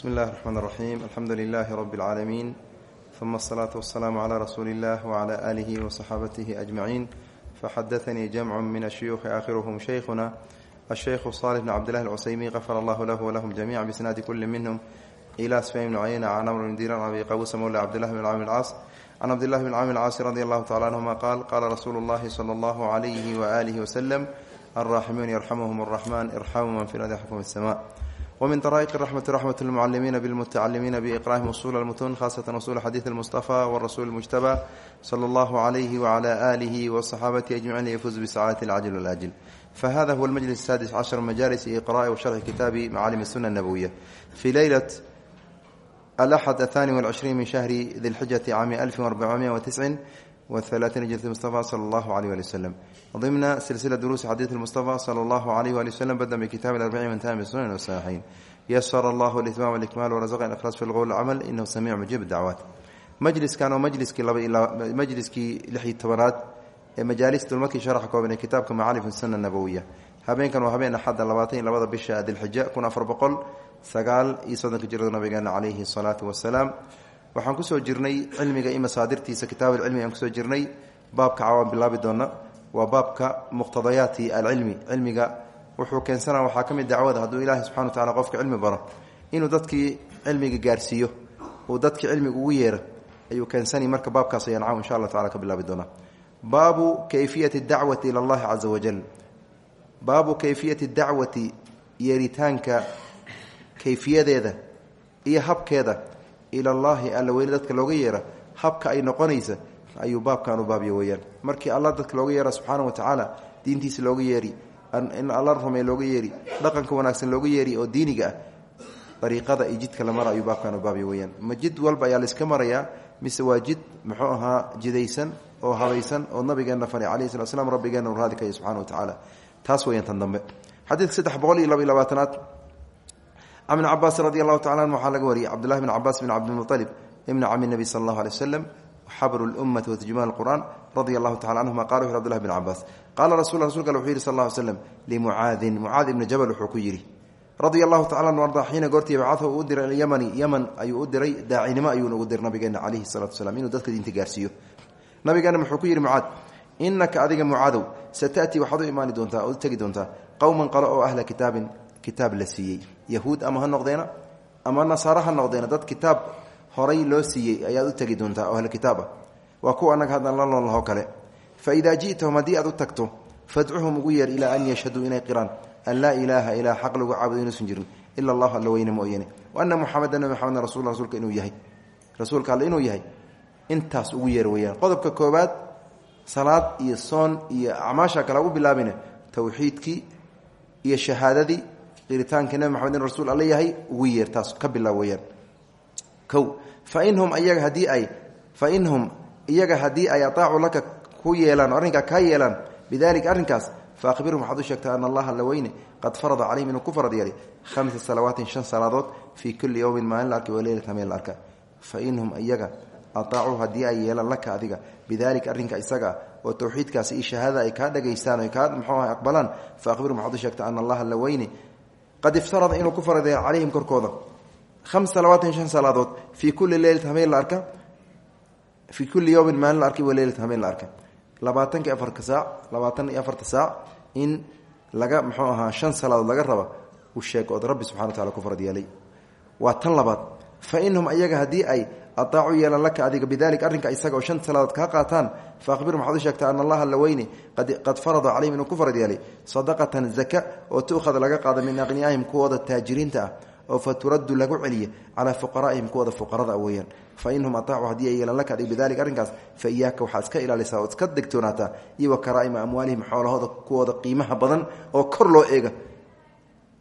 bsmi اllahi الرحmn الرaxيm alxamdu لilh rb العaalamiin ثuma الصlaaة والسlاam عlى rasuuli الlah وعlى آlih وصxaabatih أجmaعin faxadaثnii jamc min الshuyuخi aakhiruhm shaykhuna الshaykhu صالح bn cbdالlah الcusaymi غafar allah lah wlahm jamiعa bsnaadi kuli minhm إlى sfym bn cayna can amr bn diran abi qawusa mawla cbdالlah bn cami اlcaas can cabdillahi bn cami اlcaasi radi allahu tacala anهuma qaal qala rasuulu اllahi slى اllah عlyh وآlih وsلم الراحمون يرحمهم الرحمن ارحموا من في الأرض يحكم السماء wmin daraa'iq raxmati raxmat lmucalimiina bilmutacalimiina biiqraahim usuul almutuun khaasatan usuul xadiid almustafa warasuul mujtaba sala allahu calayhi wacala aalihi wasaxaabatihi ajmaciin liyafuuz bisacaadati alcajil walaajil fahada huwa almajlis asaadis cashar majaalis iqraai wa sharxi kitaabi macaalim suna nabowiya fii leylat alaxad athani walcishriin min shahri dilxijati caami alfin arbacomiya watiscin waalaaiina jilsa mustafa sala allahu aleyh ali waslem dimna silsila duruusi xadiid mustafa sala allahu aleyh ali waslem bada min kitabi arbaciin min taami sunan wasaxiixayn yasara allahu litmaam alikmaal warasaqan ikhlas fi lqowl camal inahu samiic mujiib dacwaat majliskan oo majliskii majliskii lixi tobanaad ee majaalis dulmadkii sharax kooban ee kitaabka macaarif sunna nabowiya habeenkan waa habeen axadda labaatan iyo labada bisha dilxija kun afar boqol sagaal iyo soddonka jirada nabigeena caleyhi salaatu wasalaam waxaan ku soo jirnay cilmiga iyo masaadirtiisa kitaab alcilmi aan ku soo jirnay. Baabka cawaan bilaabi doona waa baabka muqtadayaati alcilmi. Cilmiga wuxuu keensana waxaa ka mid dacwada hadduu ilaahay wa tacala qofka cilmi baro inuu dadkii cilmiga gaarsiiyo uu dadkii cilmiga ugu yeero ayuu keensani. Marka baabkaas ayaan caw insha allah tacala ka bilaabi doonaa. Baabu kayfiyati dacwati ila allahi caza wajal baabu kayfiyati dacwati yeeritaanka kayfiyadeeda iyo habkeeda ila allaahi alla weyne dadka looga yeera habka ay noqonaysa ayuu baabkan u baabya weyaan markii alla dadka looga yeera subxaana wa tacaala diintiisa looga yeeri in alla rumey looga yeeri dhaqanka wanaagsan looga yeeri oo diiniga ah dariiqada iyo jidka la baabkan u baabya weyaan ma jid walba ayaa laiska marayaa mise waa jid muxuu ahaa jidaysan oo habaysan oo nabigeenna faray calayhi slat slam rabbigeenna u wa tacaala. Taas weyaan tan dambe. Xadiidka saddex boqol iyo laba labaatanaad can ibn cabaas radi allahu tacala anhu waxaa laga wariyey cabdullahi bn cabaas bn cabdilmualib ibni cami nebi sala allahu alay waslem xabru lummati watijmaan qur'aan radia allahu tacala canhuma qala wuxu abdullahi bn cabaas qaala rasul rasulka ale wuxuu yihi sal lla ly slam limucaadin mucaad ibni jabal wuxuu ku yidhi radia arda xiina goortii bacadahu u diray ilyamani yaman ayuu u diray daacinimo ayuuna ugu diray nabigeena calayhi salatu wasalaam inuu dadka diinta gaarsiiyo. Nabigeena wuxuu ku yidhi mucaad adiga mucaadow sata'tii waxaad u imaani doontaa oo u tegi doontaa qowman qalo ahla kitaabin kitaab la yahuud ama ha noqdeena ama nasaaro noqdeena dad kitaab horay loo siiyey ayaad u tegi doontaa oo ahlu kitaab ah. Waa kuwa annaga haddan la nool lahoo kale. Fa idaa ji'tahum haddii aad u tagto fadcuhum ugu yeer an yashhaduu inay qiraan. An laa ilaaha ilaa xaq lagu caabudo inuusan jirin ila allahu wa anna muxameda nabi rasul rasuulka inuu yahay. Rasuulka alle inuu yahay. Intaas ugu yeer weyaan qodobka koobaad salaad iyo soon iyo acmaasha kale ugu bilaabine towxiidkii iyo shahaadadii qiritaanka nabi maxamed rasuul alle yahay ugu yeer ka bilaab weyaan o fa inhum iyaga haddii ay fa inhum iyaga haddii ay ataacu laka ku yeelaan arrinkaa kaa yeelaan bidalika arrinkaas fa akhbirhum waxaad u sheegtaa ana allaha alla weyne qad farada calayhim inuu ku farad yeelay khamsa salawaatin shan salaadood fii kulli yowmin maalin la arka waleylata hameen la arka fa inhum iyaga ataacuu haddii ay yeelaan laka adiga bidalika arrinka isagaa oo towxiidkaasi iyo shahaadada ay kaa dhagaystaan o kaa muxuu aha aqbalaan fa akhbirhum waxaad u sheegtaa ana allaha alla weyne qad iftarada inuu ku faradeeyo calayhim korkooda. Hams salawaatan shan salaadood fii kulli leylati hameen la arka. Fii kulli yowmin maalin la arkay wa leylata hameen la arka labaatanka afarka saac labaatan iyo afarta saac in laga muxuu ahaa shan salaadood laga raba u sheeg ood rabbi subxana wa tacala ku farad waa tan labaad. Fa ayaga haddii ay ataacu yeelan laka adiga bidalika arrinka isaga oo shan salaadood kaa qaataan fa akhbirhum waxaad u sheegtaa ana allaha alla weyne qad farada calayhim inuu ku farad sadaqatan zaka oo tu'khad laga qaada min aqniyaahim kuwooda taajiriinta oo fa lagu celiya calaa fuqaraa'ihim kuwooda fuqarada weyaan fa inhum ataacu haddii ay laka adig bidalika arrinkaas fa iyaaka waxaad iska ilaalisaa ood iska degtoonaataa iyo wa karaa'ima amwaalihim xoolahooda kuwooda qiimaha badan oo kor loo eega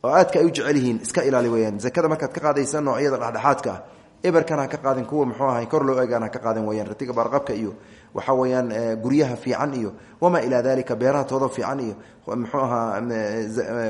oo aadka ay u jecel yihiin iska ilaali weyaan zakada markaad ka qaadaysa noocyada dhexdhexaadka eberkan ha ka qaadin kuwa muxuu ahay kor loo eegaan ha ka qaadan weyaan ratiga baarqabka iyo waxa weeyaan guryaha fiican iyo wamaa ilaa dalika beeraha tooda fiican iyo muxuu ahaa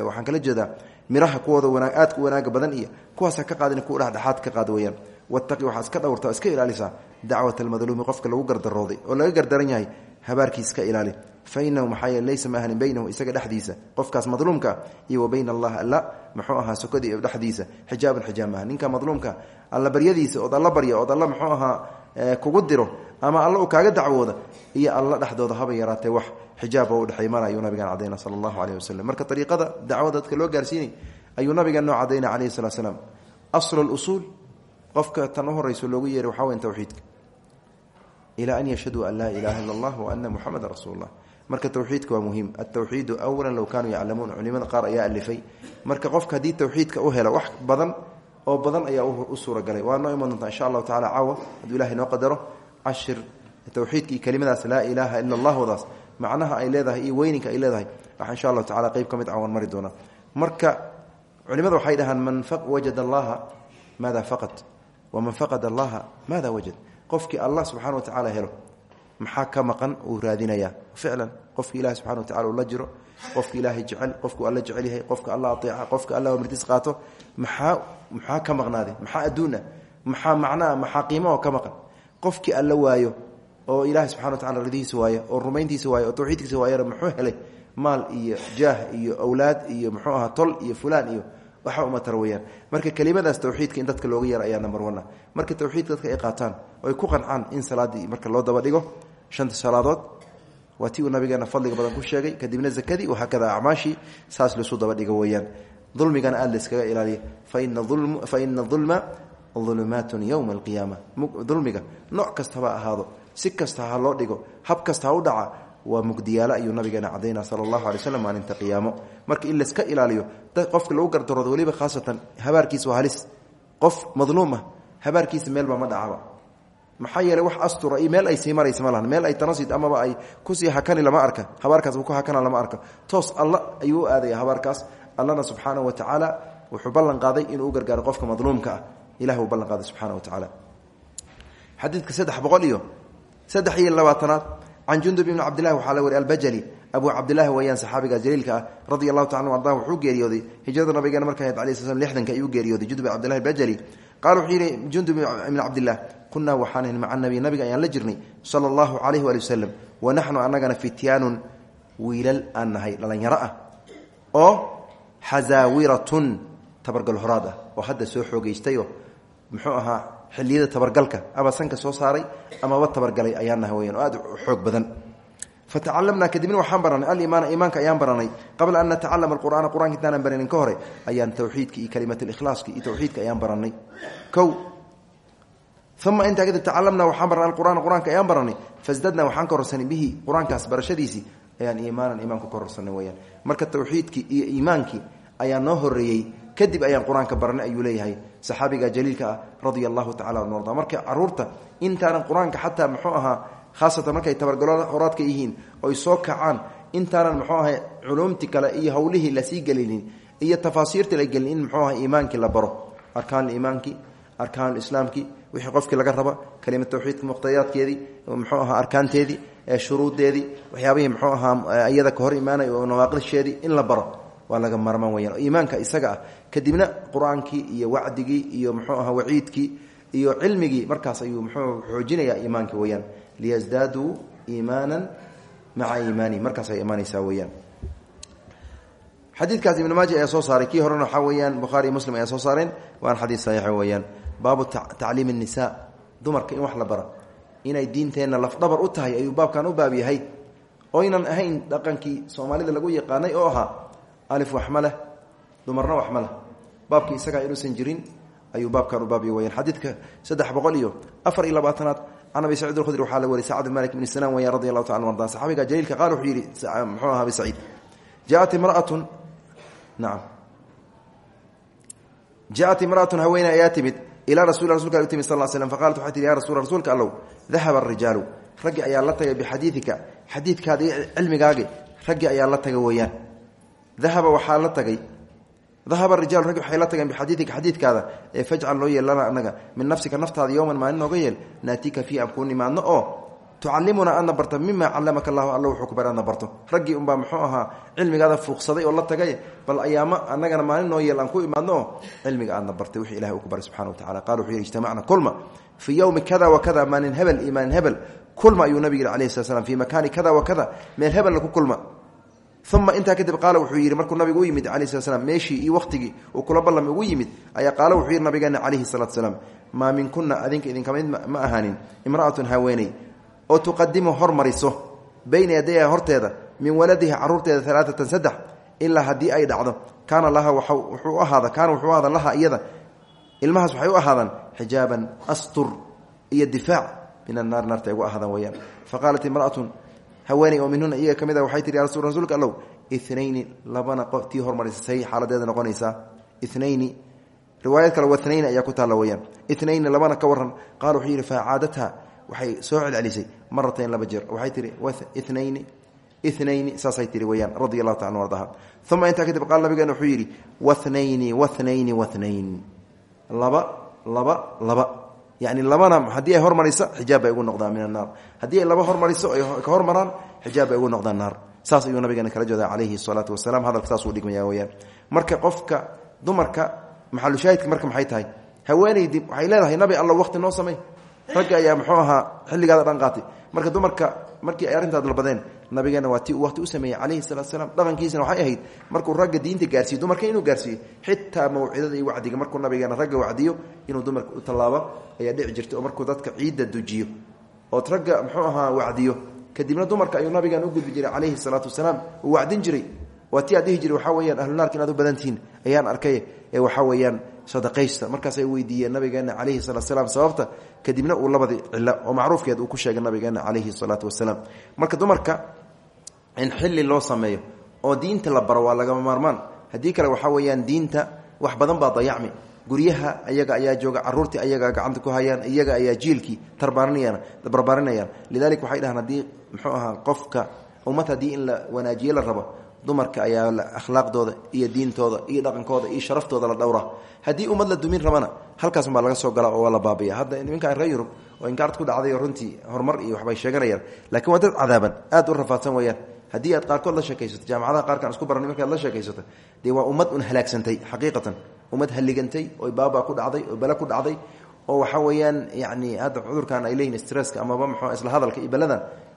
waxaan kala jeedaa miraha kuwooda wanaag aadka wanaaga badan iyo kuwaas ha ka qaadin kuwa dhexdhexaad ka qaad weyaan wataqi waxaa iska dhowrta iska ilaalisaa dacwat almadluumi qofka lagu gardarooday oo laga gardaran yahay habaarkiis iska ilaali fa inahu maxaa laysa ma ahanin baynahu isaga dhexdiisa qofkaas madluumka iyo wa allah alla muxuu ahaa sokadii dhexdiisa xijaabun xijaab ninka madluumka alla baryadiisa ood alla barya ood alla muxuu ahaa kugu diro ama alla uu kaaga dacwooda iyo alla dhexdooda haba yaraatee wax xijaab oo udhexay mar ayuu nabigan cadayna sala allahu aleyh marka ariiqada dacwada dadka loo gaarsiinay ayuu nabigan noo cadayna calayhi salatu slaam aslu qofka tan u loogu yeeray waxaa weyn tawxiidka ilaa an yashhaduu an laa ilaha illa allah wa ana muxameda rasuul marka tawxiidka waa muhiim. Altawxiidu awalan low kaanuu yaclamuun. Culimada qaar ayaa alifay. Marka qofka haddii tawxiidka u helo wax badan oo badan ayaa u suuragalay. Waa noo iman doontaa insha allahu tacala caawa. Hadduu ilahay noo qadaro cashir. Tawxiidka iyo kelimadaas laa ilaaha ila allah wadaas macnaha ay leedahay iyo weyninka ay leedahay waxa insha allahu tacala qeyb ka mid cawan mari doonaa. Marka culimada waxay dhahaan man wajada allaha maada faqad? Waman faqad allaha maada wajad? Qofkii allah subxana wa tacala helo maxaa ka maqan? Uu raadinayaa ficlan qofki ilahi subxana wa tacala uu la jiro qofka ilaahay jecel qofku alla jecel yahay qofka alla aeeca qofka alla martis qaato maxaa maxaa ka maqnaaday? Maxaa adduuna maxaa macnaa maxaa qiimo oo ka maqan? Qofkii alla waayo oo ilaahay subxana wa tacala ridihiisa waayo oo rumayntiisa waayo oo tawxiidkiisa waayana muxuu helay? Maal iyo jaah iyo awlaad iyo muxuu ahaa tol iyo fulaan iyo waxa umatar weyaan marka kelimadaas tawxiidka in dadka looga yeero ayaa one marka tawxiidka dadka ay qaataan oo ay ku qancaan in salaadii marka loo daba dhigo shanta salaadood. Waa ti uu nabigeena fadliga badan ku sheegay. Kadibna zakadii wahaakada acmaashii saas lasu daba dhigo weyaan dulmigana aada layskaga ilaaliya fa ina dulma ulumaatun yowma alqiyaama. Dulmiga nooc kastaba ahaado si kasta ha loo dhigo hab kasta ha u dhaca waa mugdiyaalo ayuu nabigeena cadayna sala allahu alay slam maalinta qiyaamo. Marka in layska ilaaliyo qofka lagu gardaroodo weliba khaasatan habaarkiisa halis. Qof madluum ah habaarkiisa meelba ma dhacaba maxaa yeeley wax astura iyo meel ay sii maraysa ma lahan. Meel ay tanasid amaba ay ku sii hakani lama arka. Habaarkaas ku hakana lama arka. Toos alla ayuu u aadaya habaarkaas. Allana subxaanahu wa tacaala wuxuu ballan qaaday inuu gargaaro qofka madluumka ah. Ilah uu ballan qaaday subxana wa tacaala. Xadiidka saddex boqol iyo saddex iyo labaatanaad can jundub ibni cabdillahi waxaa la wari albajali abu cabdillahi weyaan saxaabiga jaliilka ah radia allahu taala arda wuxuu geeriyooday hijrada nabigeena markay ahayd alai sl lixdanka ayuu geeriyooday. Jundub cabdillahi albajali qaala wuxuu yidhi jundub ibni cabdillah kunaa waxaan maca nabi nabiga ayaan la jirnay sala allahu calayhi waali wa naxnu annagana fityaanun wiilal aan nahay ah oo xasaawiratun tabargal horaad ah oo hadda soo xoogeystayoo muxuu ahaa xiliyada tabargalka ama sanka soo saaray amaba tabargalay ayaan nahay aad xoog badan. Fatacalamnaa kadibna waxaan baranay alimaana iimaanka ayaan baranay qabla an natacalama alqur'aana qur'anka intaanan baranin ka hore ayaan tawxiidka iyo kalimat likhlaaska iyo tawxiidka ayaan baranay kow uma intaa kadib tacalamnaa waxaan baranay alqur'aana qur'aanka ayaan baranay fasdadnaa waxaan kororsanay bihi qur'aankaas barashadiisii ayaan iimaanan iimaanku kororsanay weyaan marka tawxiidkii iyo iimaankii ayaa noo horeeyey kadib ayaan qur'aanka baranay ayuu leeyahay saxaabiga jaliilka ah radia allahu tacala anu arda marka carruurta intaanan qur'aanka xataa muxuu ahaa khaasatan markay tabargalo horaadka yihiin oy soo kacaan intaanan muxuu ahay culuumti kale iyo howlihii la sii gelinin iyo tafaasiirtii la gelin in muxuu wixii qofkii laga raba kelima tawxiidka muqtadayaadkeedii muxuu ahaa arkaanteedii shuruudeedii waxyaabihii muxuu ahaa iyada ka hor imaanay oo nawaaqisheedii in la baro waa laga marmaan weyaan iimaanka isaga ah kadibna qur'aankii iyo wacdigii iyo muxuu ahaa waciidkii iyo cilmigii markaas ayuu muxuu xoojinayaa iimaanka weyaan liyasdaaduu iimaanan maca iimaanihi markaas ay imaanaysaa weyaan xadiidkaas ibn maaja ayaa soo saaray kii horena waxaa weyaan bukhaari muslim ayaa soo saareen waana xadiid saxiixa weyaan baabu tacliim الnisa dumarka in wax la baro. Inay diinteenna lafdhabar u tahay ayuu baabkan u baab yahay. Oynan ahayn dhaqankii soomaalida lagu yaqaanay oo ahaa alif wax ma leh dumarna wax ma leh. Baabkii isagaa inuusan jirin ayuu baabkan u baabya weyaan xadiidka saddex boqol iyo afar iyo labaatanaad can abi sacid alkhudri waxaa la wariy sacd bin malik bn sanaan weya radi allahu taala arda saxaabiga jaliilka qaal wuxuu yihi mxuu aha abi ilaa rasul rasulka u timid sal slm faqalat waxay tihi ya rasul rasuulka allow dahaba arijaalu raggi ayaa la tagay bixadiidika xadiidkaada iyo cilmigaagi raggi ayaa la taga weeyaan dahaba waxaa la tagay dahaba rijaal raggi waxay la tageen bixadiidika xadiidkaada ee fajcal noo yeel lana anaga min nafsika naftaada yowman maalin nooga yeel naatika fii aan kuu nimaadno oo tucalimuna adna barta mima calamaka allahu alla wuxuu ku bar adna barto. Raggii unbaa muxuu ahaa cilmigaada fuuqsaday oo la tagay bal ayaamo annagana maalin noo yeel ku imaadno cilmiga aadna bartay wixii ilahay uu ku baray subxana wa tacala qala wuxuu yidhi ijtamacna kulma fii yowmi kada wa kada maalin hebel iyo maalin kulma ayuu nabig alayhi slat slam fii makaani wa kada meel hebelna ku kulma. Uma intaa kadib qaala wuxuu yidhi markuu nabigu yimid alayh slat meeshii iyo waqtigii uu kula ballam ugu yimid ayaa qaala wuxuu yidhi nabigeena calayhi salatu salaam maa minkuna adinka idinka mid ma ahaanin imra'atun haweeney oo tuqadimu hormariso bayna yadayha horteeda min waladiha caruurteeda alaaatan saddex ilaa haddii ay dhacdo. Kaana laha wuxuu ahaada kaana wuxuu ahaada laha iyada. Ilmahaas waxay u ahaadaan astur iyo difaac. Min annaar naarta ay ugu ahaadaan weyaan imra'atun haweeney oo minhuna iyaga ka mid a waxay ya rasul rasuulka allow. Inayni labana tii hormarisay xaaladeeda noqonaysaa inayni riwaayad kale wainayni ayaa ku taalla weyaan labana ka waran qaala wuxuu waxay soo celcelisay maratayn laba jeer. Waxay tihi inayni inayni saasay tihi weyaan radi taala ardaha uma intaa kadib qaal nabigeena wuxuu yidhi wanayni wanayni wanayn laba laba laba. Yani labana haddii ay hormariso xijaab bay ugu noqdaan min annaar haddii ay laba hormariso ay ka hormaraan xijaab bay ugu noqdaan naar. Saas ayuu nabigeena kala jooda calayhi salaatu wasalaam hadalka saasuu dhigmaya weyaan marka qofka dumarka maxalushaahidka marka maxay tahay? Haweeneydi waxay leedahay nabi alla waqti noo samey ragga ayaa muxuu ahaa xilligaada dhan qaatay. Marka dumarka markii ay arrintaa dalbadeen nabigeena waa waqti u sameeyey calayhi salatu salaam dhaqankiisana waxay ahayd markuu ragga diinta gaarsiiyo dumarka inuu gaarsiiyo xitaa mawcidada iyo wacdiga markuu nabigeena ragga wacdiyo inuu dumarka u tallaabo ayaa dhici jirtay oo markuu dadka ciidda dujiyo. Ood ragga muxuu ahaa wacdiyo kadibna dumarka ayuu nabigeena u gudbi jiray calayhi salaatu wasalaam. Wacdin jiray. Waa aad dhihi jiray waxaa weyaan ahlunaarka inaad u badantihiin ayaan arkay ee waxaa weeyaan sadaqaysta. Markaasay weydiiyeen nabigeena calayhi salatu salaam sababta kadibna uu labadii cilo oo macruufkeed uu ku sheegay nabigeena calayhi salaatu wasalaam. Marka dumarka in xilli loo sameeyo oo diinta la baro waa lagama maarmaan. Haddii kale waxaa weeyaan diinta wax badan baa dayacmi. Guryaha ayaga ayaa jooga caruurtii ayaga gacanta ku hayaan iyaga ayaa jiilkii tarbarbaarinayaan lidalik waxay dhahaan haddii muxuu ahaa qofka ummad haddii in la wanaajiye la rabo dumarka ayaa akhlaaqdooda iyo diintooda iyo dhaqankooda iyo sharaftooda la dhowra. Haddii ummad la dumin rabana halkaasubaa laga soo gala oo la baabiya hadda nimanka reer yurub oo inkaart ku dhacday runtii horumar iyo waxbay sheeganayaan lakiin waa dad cadaaban aad u rafaadsan weyaan haddii aad qaarkood la sheekaysato jaamacadaha qaarkaan isku barani markaad la sheekaysato dee waa ummad un halaagsantay xaqiiqatan. Ummad halligantay oo baaba ku dhacday oo bele ku dhacday oo waxa weeyaan yani hadda cudurkan ay leeyihiin stresska amaba mxu isla hadalka iyo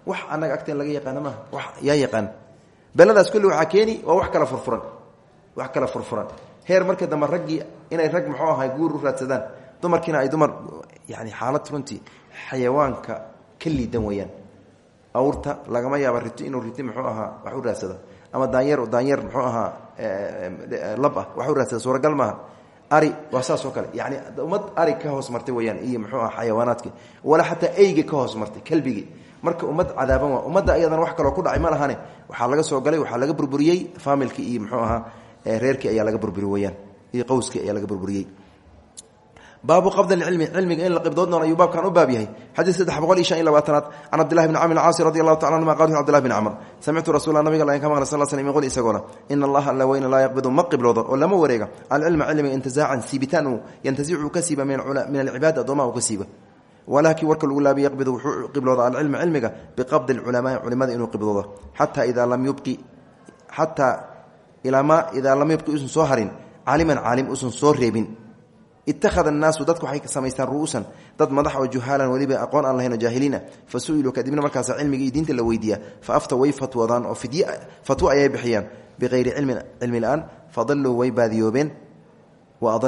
wax annaga agteen laga yaqaano maaha wax yaa yaqaan beladaas kulli waxaa keeni waa wax kala furfuran. Wax kala furfuran. Heer marka dambe raggii inay rag muxuu ahay guur raadsadaan dumarkiina ay dumar yani xaalad runtii xayawaanka ka liidan awrta lagama yaaba riti inuu riti muxuu ahaa wax u raadsado. Ama daanyer daanyer muxuu ahaa lab ah wax u raadsado suuragal maaha. Ari waa saas oo kale. Yani ummad ari ka hoos martay weyaan iyo muxuu aha xayawaanaadki wala xataa eyga ka hoos martay kelbigii marka ummad cadaaban waa ummadda ayadan wax kaloo ku dhacay ma lahane waxaa laga soo galay waxaa laga burburiyey faamilkii iyo muxuu ahaa reerkii ayaa laga burburi iyo qowskii ayaa laga burburiyey. Baabu qabd cilmi cilmiga in la qibdood doon ayuu baabkan u baab yahay. Xadiid saddex boqol iyo shan iyo labaatanaad can cabdillahi bni camr caasi radi allahu taala anhuma qal cbdillahi bni camr samictu rasuula nabiga lain ka maqlay sal sl min qul isagoona ina allaha alla weyne laa yaqbidu. Ma qibloodo oo lama wareega. Alcilma cilmiga intizaacan siibitaan uu yantasicu walaakin warka lagu laabi yaqbidu wuxuu qiblooda alcilma cilmiga biqabdi lculamaai culimada inuu qibdoodo xataa idaa lam yubqi xataa ilaa maa idaa lam yubqi usan soo harin caaliman caalim usan soo reebin. Ittakhada annaasu dadku waxay samaystaan ru'uusan dad madax oo juhaalan weliba aqoon aan lahayn oo jaahiliina. Fa su'iluu kadibna markaasa cilmiga iyo diinta la weydiiyaa. Fa afta way fatwoodaan oo fidye fatwo ayay bixiyaan. Fadalluu way baadiyoobeen wa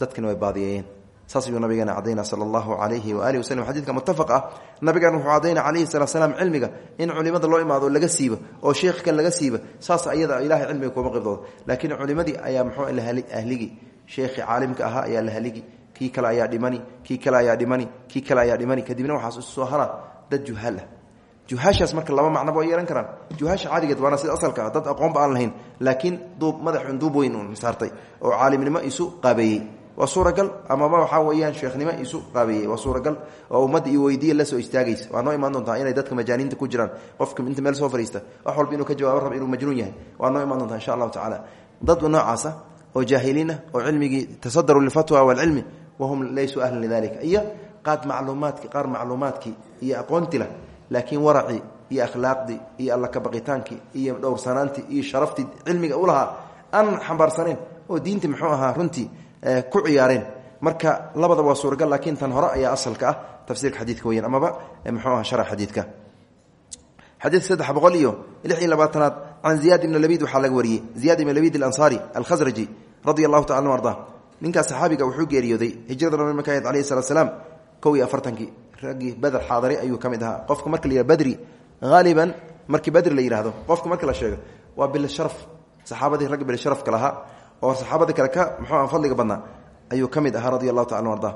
dadkana way baadiyeeyeen saas ayuu nabigeena cadayna calayhi waaalih waslm xadidka muttafaq ah nabigeena wuxuu cadayna calayhi salaam cilmiga in culimada loo imaado laga siiba oo sheekh kan laga siiba saas ayada ilahay cilmiga kuma qibdooda laakiin culimadii ayaa muxuu ahligi. Sheekhii caalimka ahaa ayaa la haligi kii ayaa dhimani kii kale ayaa dhimani kii kale ayaa dhimani. Kadibna waxaas soo hara dad juhaal ah. Juhaashaas marka laba macnoba way yeehan karaan. Juhaasha caadigeed waana sida asalka ah dad aqoonba aan lahayn laakiin duub madaxun duub weyn uun oo caalimnimo isu qaabeeyey waa suuragal. Amaba waxaa weeyaan sheekhnimo isu qaabeeyey waa suuragal. Oo ummadda iyo weydiiya la soo istaagaysa. Waa noo imaan doontaa inay dadka majaaniinta ku jiraan. Qofka inta meel soo fariista wax walba inuu ka jawaabo raba inuu majnuun yahay. Waa noo imaan doontaa insha allahu tacaala. Dad noocaasa oo jaahiliin ah oo cilmigii tasadaruu lilfatwa waalcilmi wahum laysuu ahlan lidalika iyo qaad macluumaadki qaar macluumaadkii iyo aqoonti lah. Laakiin waracii iyo akhlaaqdii iyo alla kabaqitaankii iyo dhowrsanaantii iyo sharaftii cilmiga u lahaa aan xambaarsaneen oo diinta muxuu ahaa runtii ku ciyaareen. Marka labada waa suuragal laakiin tan hore ayaa asalka ah tafsiirka xadiidka weyan amaba muxuu aha sharax xadiidka. Xadiidka saddex boqol iyo lix iyo labaatanaad can ziyaad ibn labid waxaa laga wariyey. Ziyaad ibn labid alansaari alkhasraji radia allahu taala anu arda. Ninkaas saxaabiga wuxuu geeriyooday hijrada nabi marka ahayd alayhi salatu salaam kow iyo afartankii. Raggii beder xaadari ayuu ka mid ahaa. Qofka marka la yihah badri haaliban markii badri la yidhahdo qofka marka la sheego waa bilsharaf saxaabadii ragga bilsharafka lahaa oo saxaabadii kale ka muxuu fadliga badnaa ayuu ka mid ahaa radia allahu taala anu arda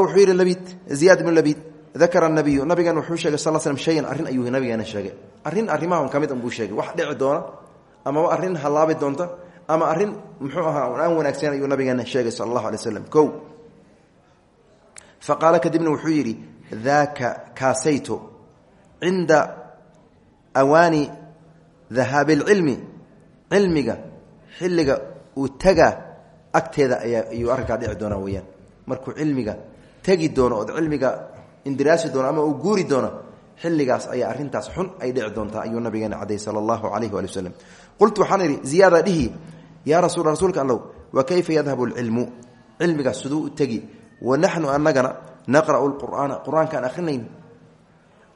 wuxuu yidhi labid ziyaad ibnu labid dakara nabiyu nabigan wuxuu sheegay sal slm shayan arrin ayuu nabigeena sheegay. Arrin arrimahan ka mid unbuu sheegay. Wax dhici doona amaba arrin halaabi doonta ama arrin muxuu ahaa aan wanaagsan ayuu nabigeena sheegay sal allahu alay slam o kadibna wuxuu yidhi daaka kaasayto cinda awaani dahaabi lcilmi cilmiga xilliga uu tagaa agteeda ayaa ayuu arrinkaa dhici doonaa weyaan markuu cilmiga tegi doono ood cilmiga indiraasi doono ama uu guuri doono xilligaas ayaa arintaas xun ay dhici doontaa ayuu nabigeena caday sala allahu calayhi waali waslem qultu waxaan idhi ziyaada dhihi yaa rasul rasuulka allow wa kayfa yadhabu alcilmu cilmigaas siduu u tegi wa naxnu anagana naqra'u lqur'aana qur'aankaan ahrinayn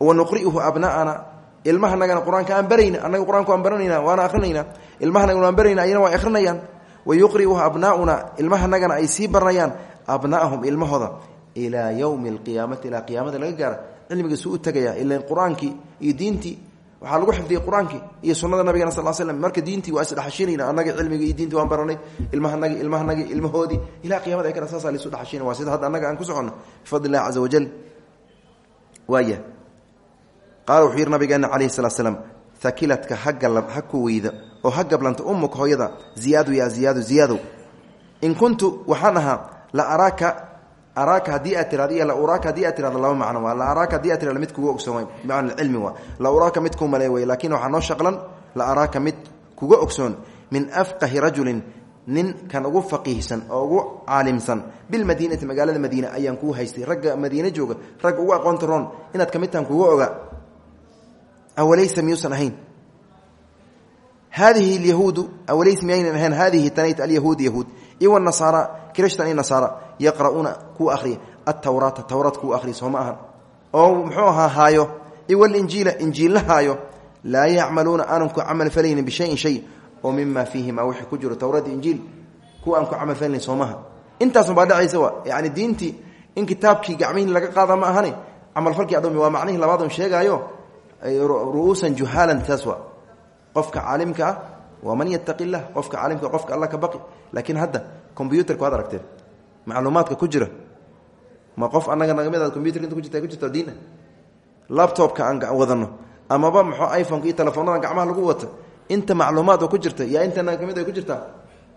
wa nuqri'uhu abna'ana ilmahanagana qur'aanka aan barayna annaga qur'aanku aan baranayna waana ahrinaynaa ilmahanagana aan barayna ayana waa akhrinayaan. Wa yuqri'uhu abnaa'una ilmahanagana ay sii baranayaan abna'ahum ilmahooda. Ilaa yowmi alqiyaamati ilaa qiyaamada laga gaara. Cilmigiisuu u tegaya ila qur'aankii iyo diintii waxaa lagu xifdiyey qur'aankii iyo sunada nabigana sal slm marka diintii waa isdhexashinayna annaga cilmigi iyo diintii waan baranay. Ilmahanagi ilmahanagi ilmahoodii. Ilaa qiyamada kale saasa laisu dhexashina waa sida hadda annaga aan ku soconno. Bifadli illahi caza wajal waaya qaala wuxuu yidhi nabigeena calayhi salaa slam akiladka ha ku weyda oo ha gablanta umuka hooyada ziyaadu ya ziyaadu ziyaadow in kuntu waxaan ahaa la araaka araaka haddii aad tirado iyo la uraaka haddii aad tirado laba macno waa la araaka haddii aad tirado mid kuga ogsoomay bimacna cilmi waa. La uraaka mid kuu maleey laakiin waxaa noo shaqlan la araaka mid kuga ogsoon min afqahi rajulin nin kan ugu faqiihsan oo ugu caalimsan. Bilmadiinati magaalada madiine ayaan kuu haystay ragga madiine jooga ragga ugu aqoonta roon inaad ka mid tahan kuga oga awalaysa miyuusan ahayn haadihi lyahuudu awalaysa miyaynan ahayn haadihi tanayt alyahuud yahuud iyo wanasaara kirishtan iyo nasaara yaqra'uuna kuu akhriya atawraata towraad kuu akhriya soo ma ahan oo muxuu ahaa haayo iwalinjiila injiilla haayo laa yacmaluuna aanan ku camal falaynin bishayin shay oo mima fiihima wixii ku jiro towraad injiil kuwa aan ku camal falanayn soo maaha intaasun baa dhacaysa wa yani diintii in kitaabkii gacmihii laga qaada ma ahane camalfalkii adoomi waa macnihii labaadun sheegaayo ru'uusan juhaalan taas wa qofka caalimka ah waa man yataqi illah qofka caalimka qofka ka baqi. Laakiin hadda combyuterka waad aragteen macluumaadka ku jira ma qof annaga nagamid combyuterka inta ku jirta ku jirta diina labtobka aan wadano amaba muxuu iphoneka iyo telefoonada gacmaha lagu wata inta macluumaad oo ku jirta yaa intana ka mid ay ku jirtaa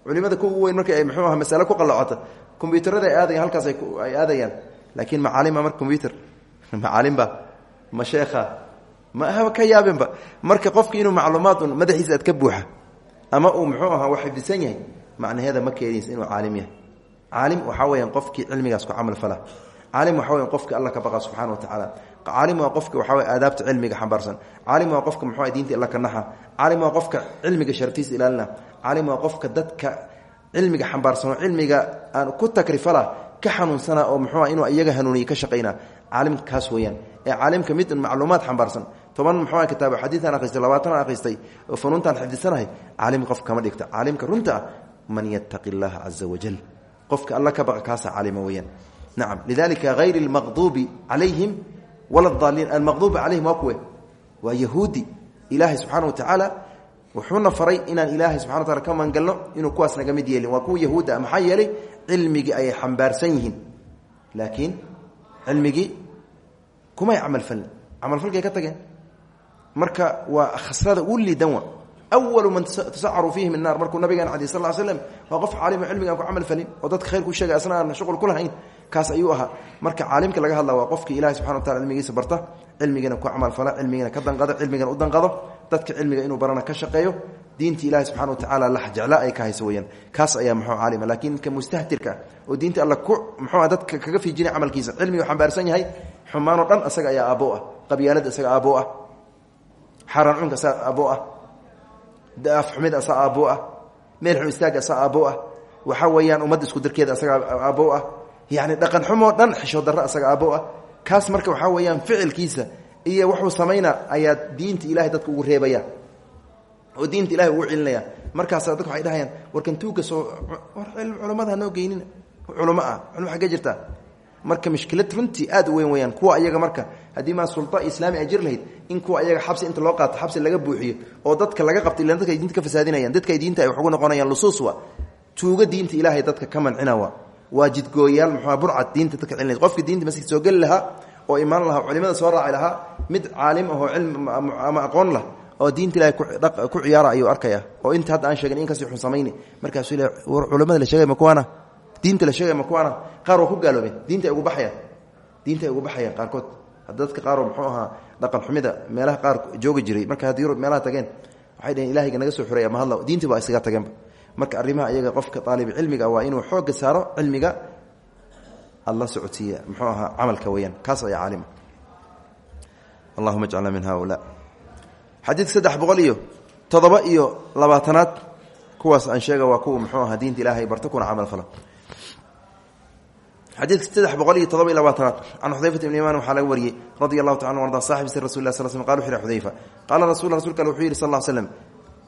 culimada ku weyn marka ay muxuu aha masale ku qallacota combyuterada ay halkaas ay aadayaan. Laakiin macaalima marka combyuter macaalimba ma sheekha ma ahaba ka yaabinba. Marka qofki inuu macluumaad madaxiisa aad ka buuxa ama uu muxuu ahaa wax xifdisan yahay macnaheeda ma keenaysa inuu caalim yahay. Caalim waxaa weyaan qofkii cilmigaas ku camal fala. Caalim waxa weyan qofki alla ka baqa subxana wa tacaala caalim waa qofka waxaa wey aadaabta cilmiga xambaarsan. Caalim waa qofka muxuu diinta alla ka naxa. Caalim waa qofka cilmiga shartiisa ilaalina. Caalim waa qofka dadka cilmiga xambaarsan cilmiga aan ku takrifala ka xanuunsana oo muxuu inuu iyaga hanuuniye ka shaqayna caalimkaas weeyaan. Ee caalimka mid macluumaad xambaarsan toban muxuu kitaab xadiian akhristay labaatan akhristay oo funuuntaan xifdisanahay caalim qof kama dhigta. Caalimka runta ah man yattaqi llaha caza wajal qofka alla ka baqa kaasa caalima weyaan nacam lidalika hayr almaqduubi calayhim wala daaliin almaqduubi calayhim waa kuwe waa yahuudi. Ilaahay subxaana wa tacaala wuxuuna faray inaan ilaahay subxana wa taala ka mangalno inuu kuwaas naga mid yeelin. Waa kuwa yahuudda ah maxaa yeelay cilmigii ayay xambaarsan yihiin. Laakiin cilmigii kumay camalfalin. Camalfalkay ka tageen marka waa khasrada u liidan wa awalu man tasacaruu fiihi min naar. Markuu nabigeena cadiy sal slm waa qof caalimo cilmigaan ku camal falin oo dadka khayr ku sheegay asna aan shuqul ku lahayn kaas ayuu ahaa. Marka caalimka laga hadla waa qofkii ilahi subxana wa taala cilmigiisa barta cilmigiina ku camalfala cilmigiina ka danqado cilmigana u danqado. Dadka cilmiga inuu barana ka shaqeeyo diinta ilahi subxana watacaala lax jecla ay ka hayso weyaan kaas ayaa muxuu caalima laakiin ka mustahtirka oo diinta alla ku muxuu dadka kaga fiijinay camalkiisa. Cilmigu xambaarsan yahay xumaanoo dhan isaga ayaa aabbo ah qabyaalada isaga aabbo ah xaaraan cunka saa aabbo ah afxumid asaa aabbo ah meel xun istaaga asaa aabbo ah waxa weeyaan ummadda isku darkeeda asaga aabbo ah yani dhaqan xumoo dhan xisho darro asaga aabbo ah. Kaas marka waxaa weeyaan ficilkiisa iyo wuxuu samayna ayaa diinta ilahay dadka ugu reebaya oo diinta ilahay ugu celinaya. Markaas dadka waxay dhahayaan warkan tuuga soo war hanoo geynina culamo ah culamo xaggee marka mishkilad runtii aad u weyn weyaan kuwa ayaga marka haddii maa sulta islaami ay lahayd in kuwa ayaga xabsi inta loo qaato xabsi laga buuxiyo oo dadka laga qabto ila dadka diinta ka fasaadinayaan dadka diinta ay wax ugu noqonayaan lusuuswa tuuga diinta ilaahay dadka ka mancinawa waa. Jidgooyaal muxua diinta dadka celinaysa qofka diinta masjid soo geli lahaa oo imaan lahaa culimada soo raaci lahaa mid caalim ahoo cilmi ama aqoon lah oo diinta ilahay ku ciyaara ayuu arkaya. Oo inta hadda sheegin in ka sii xun samayni. Markaasuu culamada la sheegay ma kuwaana diinta la sheegay ma qaar ku gaaloobeen. Diinta ugu baxayaan. Diinta ay ugu baxayaan qaarkood. Hadda dadka qaaroo muxuu ahaa dhaqan xumida meelaha qaar joogi jiray marka haddii yurub meelaha tageen waxay dhaheen ilahayga naga soo xureeya ma hadla diintii baa isaga tageenba marka arrimaha iyaga qofka aalib cilmiga waa inuu xooga saaro cilmiga alla socodsiiya. Muxuu ahaa camalka weyaan kaas ayaa caalima allahuma ajcalna min haulaa xadiidka saddex boqol iyo iyo labaatanaad. Kuwaas aan sheega waa kuwa muxuu ahaa diinta ilahay barto kuna camal falo xadiidka saddex boqol iyo todoba iyo labaatanaad can xudayfata ibn imaan waxaa laga wariyey radi allahu taala arda saxib sir rasul lah sl sl qala wuxu xudayfa qaala rasul rasulka ale wuxuu yidhi sal l slem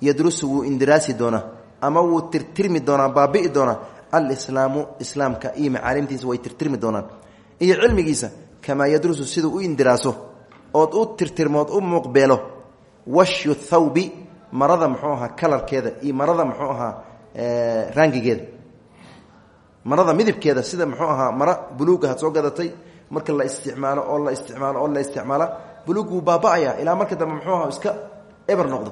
yadrusu wuu indiraasi doonaa ama wuu tirtirmi doonaa baabi'i doonaa alislaamu islaamka iyo macaalimtiisa way tirtirmi doonaan. Iyo cilmigiisa kamaa yadrusu siduu u indiraaso ood u tirtirmood u muuqbeelo washyu thawbi marada muxuu ahaa kalarkeeda iyo marada muxuu ahaa raangigeeda marada midibkeeda sida muxuu ahaa mara buluuga had soo gadatay marka la isticmaalo oo la isticmaalo oo la isticmaala buluug wuu baaba'aya ilaa marka dambe muxuu aha iska eber noqdo.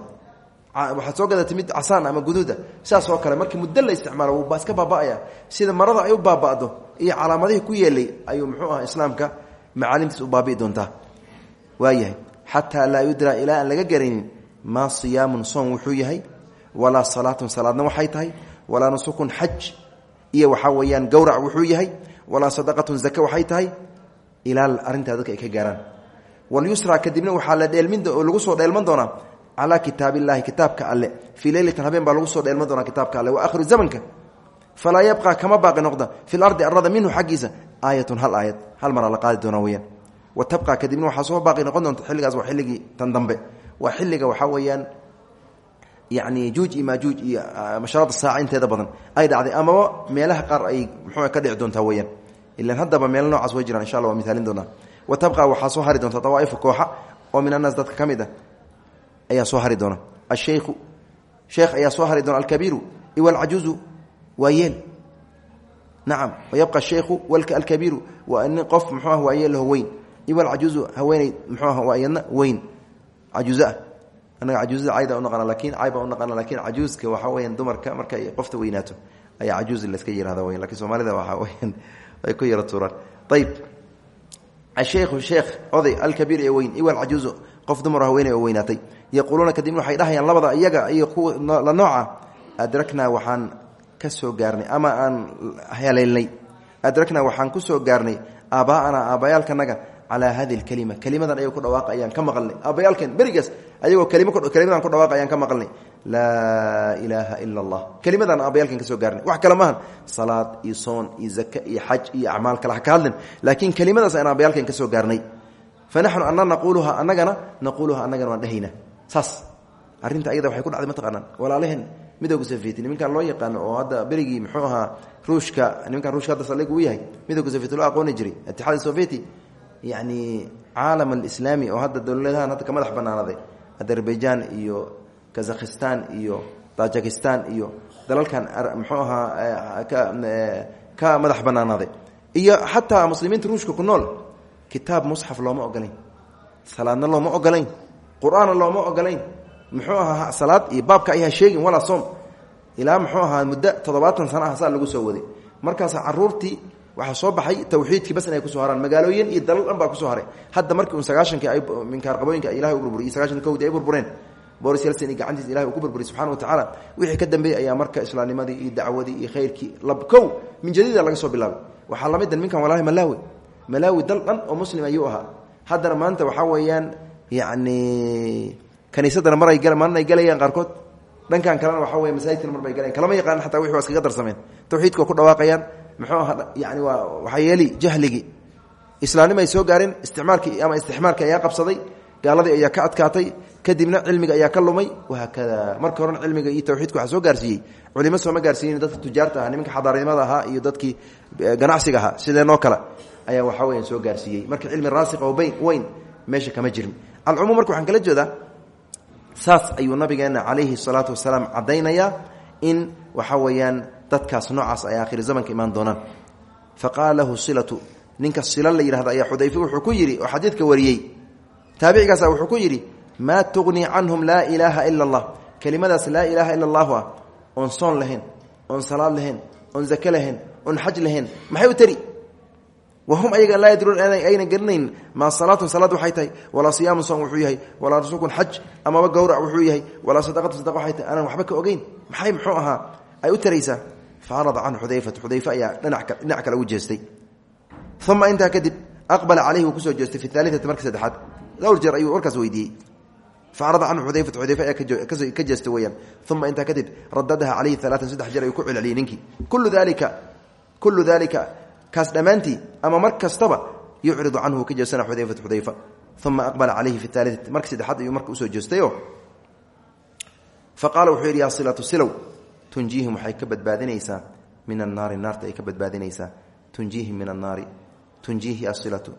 Waxaad soo gadatay mid casaan ama guduuda saas oo kale markii muddo la isticmaalo wuu iska baaba'aya sida marada ay u baaba'do iyo calaamadihii ku yeelay ayuu muxuu aha islaamka macaalimtiis u baabi'i doontaa. Waayahay xataa laa yudraa ilaa aan laga garaynin maa siyaamun soon wuxuu yahay walaa salaatun salaadna waxay tahay walaa nusukun xaj iyo waxaa weeyaan gowrac wuxuu yahay walaa sadaqatun zake waxay tahay ilaa arrintaa dadka ay ka gaaraan. Walyusra kadibna waxaa la lagu soo dheelman doonaa calaa kitaabillahi kitaabka alle. Fii habeen baa lagu soo dheelman doonaa kitaabka alle. Wa aakhiru zamanka falaa yabqa kama baaqi noqda. Fi lardi arada minhu xaggiisa aayatun hal aayad hal maraa la qaadi doonaa weyaan wa tabqa kadibna waxaa soo baaqi noqon doonta xilligaas waa xilligii tan dambe. Waa xilliga waxaa weeyaan yani juuj iyo maajuuj iyo mashaarada saaca inteeda badan ay dhacday amaba meelaha qaar ay muxuu ka dhici doontaa weyaan ilan haddaba meelo noocaas way jiraan insha alla waa mihaalin doonaa. Wa tabqa waxaa soo hari doonta dawaa'ifu kooxa oo min annaas dadka ka mid ah ayaa soo hari doona. Ashaykhu sheekh ayaa soo hari doona alkabiiru iwa alcajuuzu waa yeel nacam wayabqa ashaykhu alkabiiru waa nin qof muxuu ah waa yeelaho weyn. Iwa alcajuuzu haweeney muxuu ah waa iyadna weyn cajuuzoah anaga cajuuzada cayda unaqana laakiin cay baa unaqana laakiin cajuuska waxaa weyaan dumarka marka ay qofta weynaato ayaa cajuuz laska yirahda weyan laakiin soomaalida waxaa weyaan ay ku yara tuuraan. Ayib ashaykhu sheekh oday alkabiir ee weyn iwa alcajuuzu qof dumar haweeney oo weynaatay yaquuluuna kadibna waxay dhahayaan labada iyaga iyo la nooca adraknaa waxaan ka gaarnay ama aan heleelnay adraknaa waxaan ku soo gaarnay aabbaa'anaa aabbayaalkanaga calaa hadi lkelima kelimadan ayagoo ku dhawaaqa ayaan ka maqalnay. Aabbayaalkeen ayagoo kelimadan ku dhawaaqa ayaan ka maqalnay. Laa ilaaha ila allah kelimadan aabbayaalkeen ka gaarnay. Wax kale maahan salaad iyo soon iyo zake iyo xaj iyo acmaal kale ha ka laakiin kelimadaas ayaan aabbayaalkeen ka gaarnay. Fanaxnu ana naquuluha anagana naquuluha waan dhehayna saas. Arrinta ayada waxay ku dhacday mataqaanaan walaalaheen midooga safeti niminkan loo yaqaano oo hadda berigii muxuu ahaa ruushka niminkan ruushka hadda saldhig uu yahay midooga safeti loo aqooni jiray. Itixaad soveti yacni caalam alislaami oo hadda dowladahan hadda ka madax banaanaday azerbaijan iyo kazakhistan iyo tajikistan iyo dalalkan muxuu ahaa ka madax banaanaaday iyo xataa muslimiinta ruushka ku nool kitaab musxaf looma ogolayn salaadna looma ogolayn qur'aanna looma ogolayn. Muxuu ahaa salaad iyo baabka ayha sheegin walaa soom ilaa muxuu ahaa muddo toddobaatan sana ah saa lagu soo waday. Markaas caruurtii waxaa soo baxay tawxiidkii bas inay ku soo haraan. Magaalooyin iyo dalal dhan baa ku soo haray. Hadda markii un sagaashankii ay minkaarqabooyinka ilahay u burburiy sagaashan kowdii ay burbureen boris helsin gacantiisa ilahay uu ku burburiy subxana wa tacaala wixii ka dambeeyey ayaa marka islaamnimadii iyo dacwadii iyo khayrkii lab kow min jadiida laga soo bilaabay. Waxaa lamidan minkan walahi malaawi malaawi dal dhan oo muslim ayuu ahaa. Haddana maanta waxaa weeyaan yacni kaniisadana mar ay marnay galayaan qaarkood. Dhankan kalena waxaa wey masaajidkana mar bay galayan kalama yaqaanan xataa wixi waa iskaga darsameen tawxiidka ku dhawaaqayaan waa yeeli jahligii islaamnima ay soo gaareen isticmaalkii ama istixmaalkii ayaa qabsaday gaaladii ayaa ka adkaatay kadibna cilmiga ayaa ka lumay wahaakada marka horena cilmiga iyo tawxiidka waxaa soo gaarsiiyey. Culimo sooma gaarsiinin dadka tujaarta aha nimanka xadaarinimada ahaa iyo dadkii ganacsiga ahaa sideenoo kale ayaa waxaa weya soo gaarsiiyey. Marka cilmi raasik oo weyn meesha kama jirin. Alcumuum marka waxaan kala jeedaa saas ayuu nabigeena calayhi salaatu wasalaam caddaynayaa in waxa weeyaan dadkaas noocaas ay aakhiri zamanka imaan doonaan. Fa qaala lahu silatu ninka sila la yihahda ayaa xudayfe wuxuu ku yidhi oo xadiidka wariyey. Taabicigaasa wuxuu ku yidhi maa tuqnii canhum laa ilaaha ila allah. Kelimadaas laa ilaaha ila allahu ah oon soon lahayn oon salaad lahayn oon zake lahayn oon xaj lahayn maxay u tari wahum ayaga laa yadruun ayna garanayn maa salaatun salaad waxay tahay walaa siyaamun wuxuu yahay walaa rusukun xaj amaba gowrac wuxuu yahay walaa sadaqatu sadaqa waxay tahay waxba ka ogeyn maxay muxuu ahaa? Ay u taraysaa fa arada canhu xudayfatu xudayfe ayaa dhinac kale u jeestay uma intaa kadib aqbala caleyhi wuu ku soo jeestay fi aaliati marka saddexaad dhowr jeer ayuu warkaas weydiiyey fa arada canhu xudayfatu xudayfe ayaa ka jeestay weyaan uma intaa kadib radadaha caleyhi alaatan saddex jeer ayuu ku celceliyey ninkii kullu dalika kullu dalika kaas dhammaantii ama mar kastaba yucridu canhu ka jeesana xudayfatu xudayfa uma aqbala caleyhi fi aaliati marka saddexaad ayuu marka u soo tunjiihim waxay ka badbaadinaysaa min annaari naarta ay ka badbaadinaysaa. Tunjiihim min annaari tunjiihi asilatu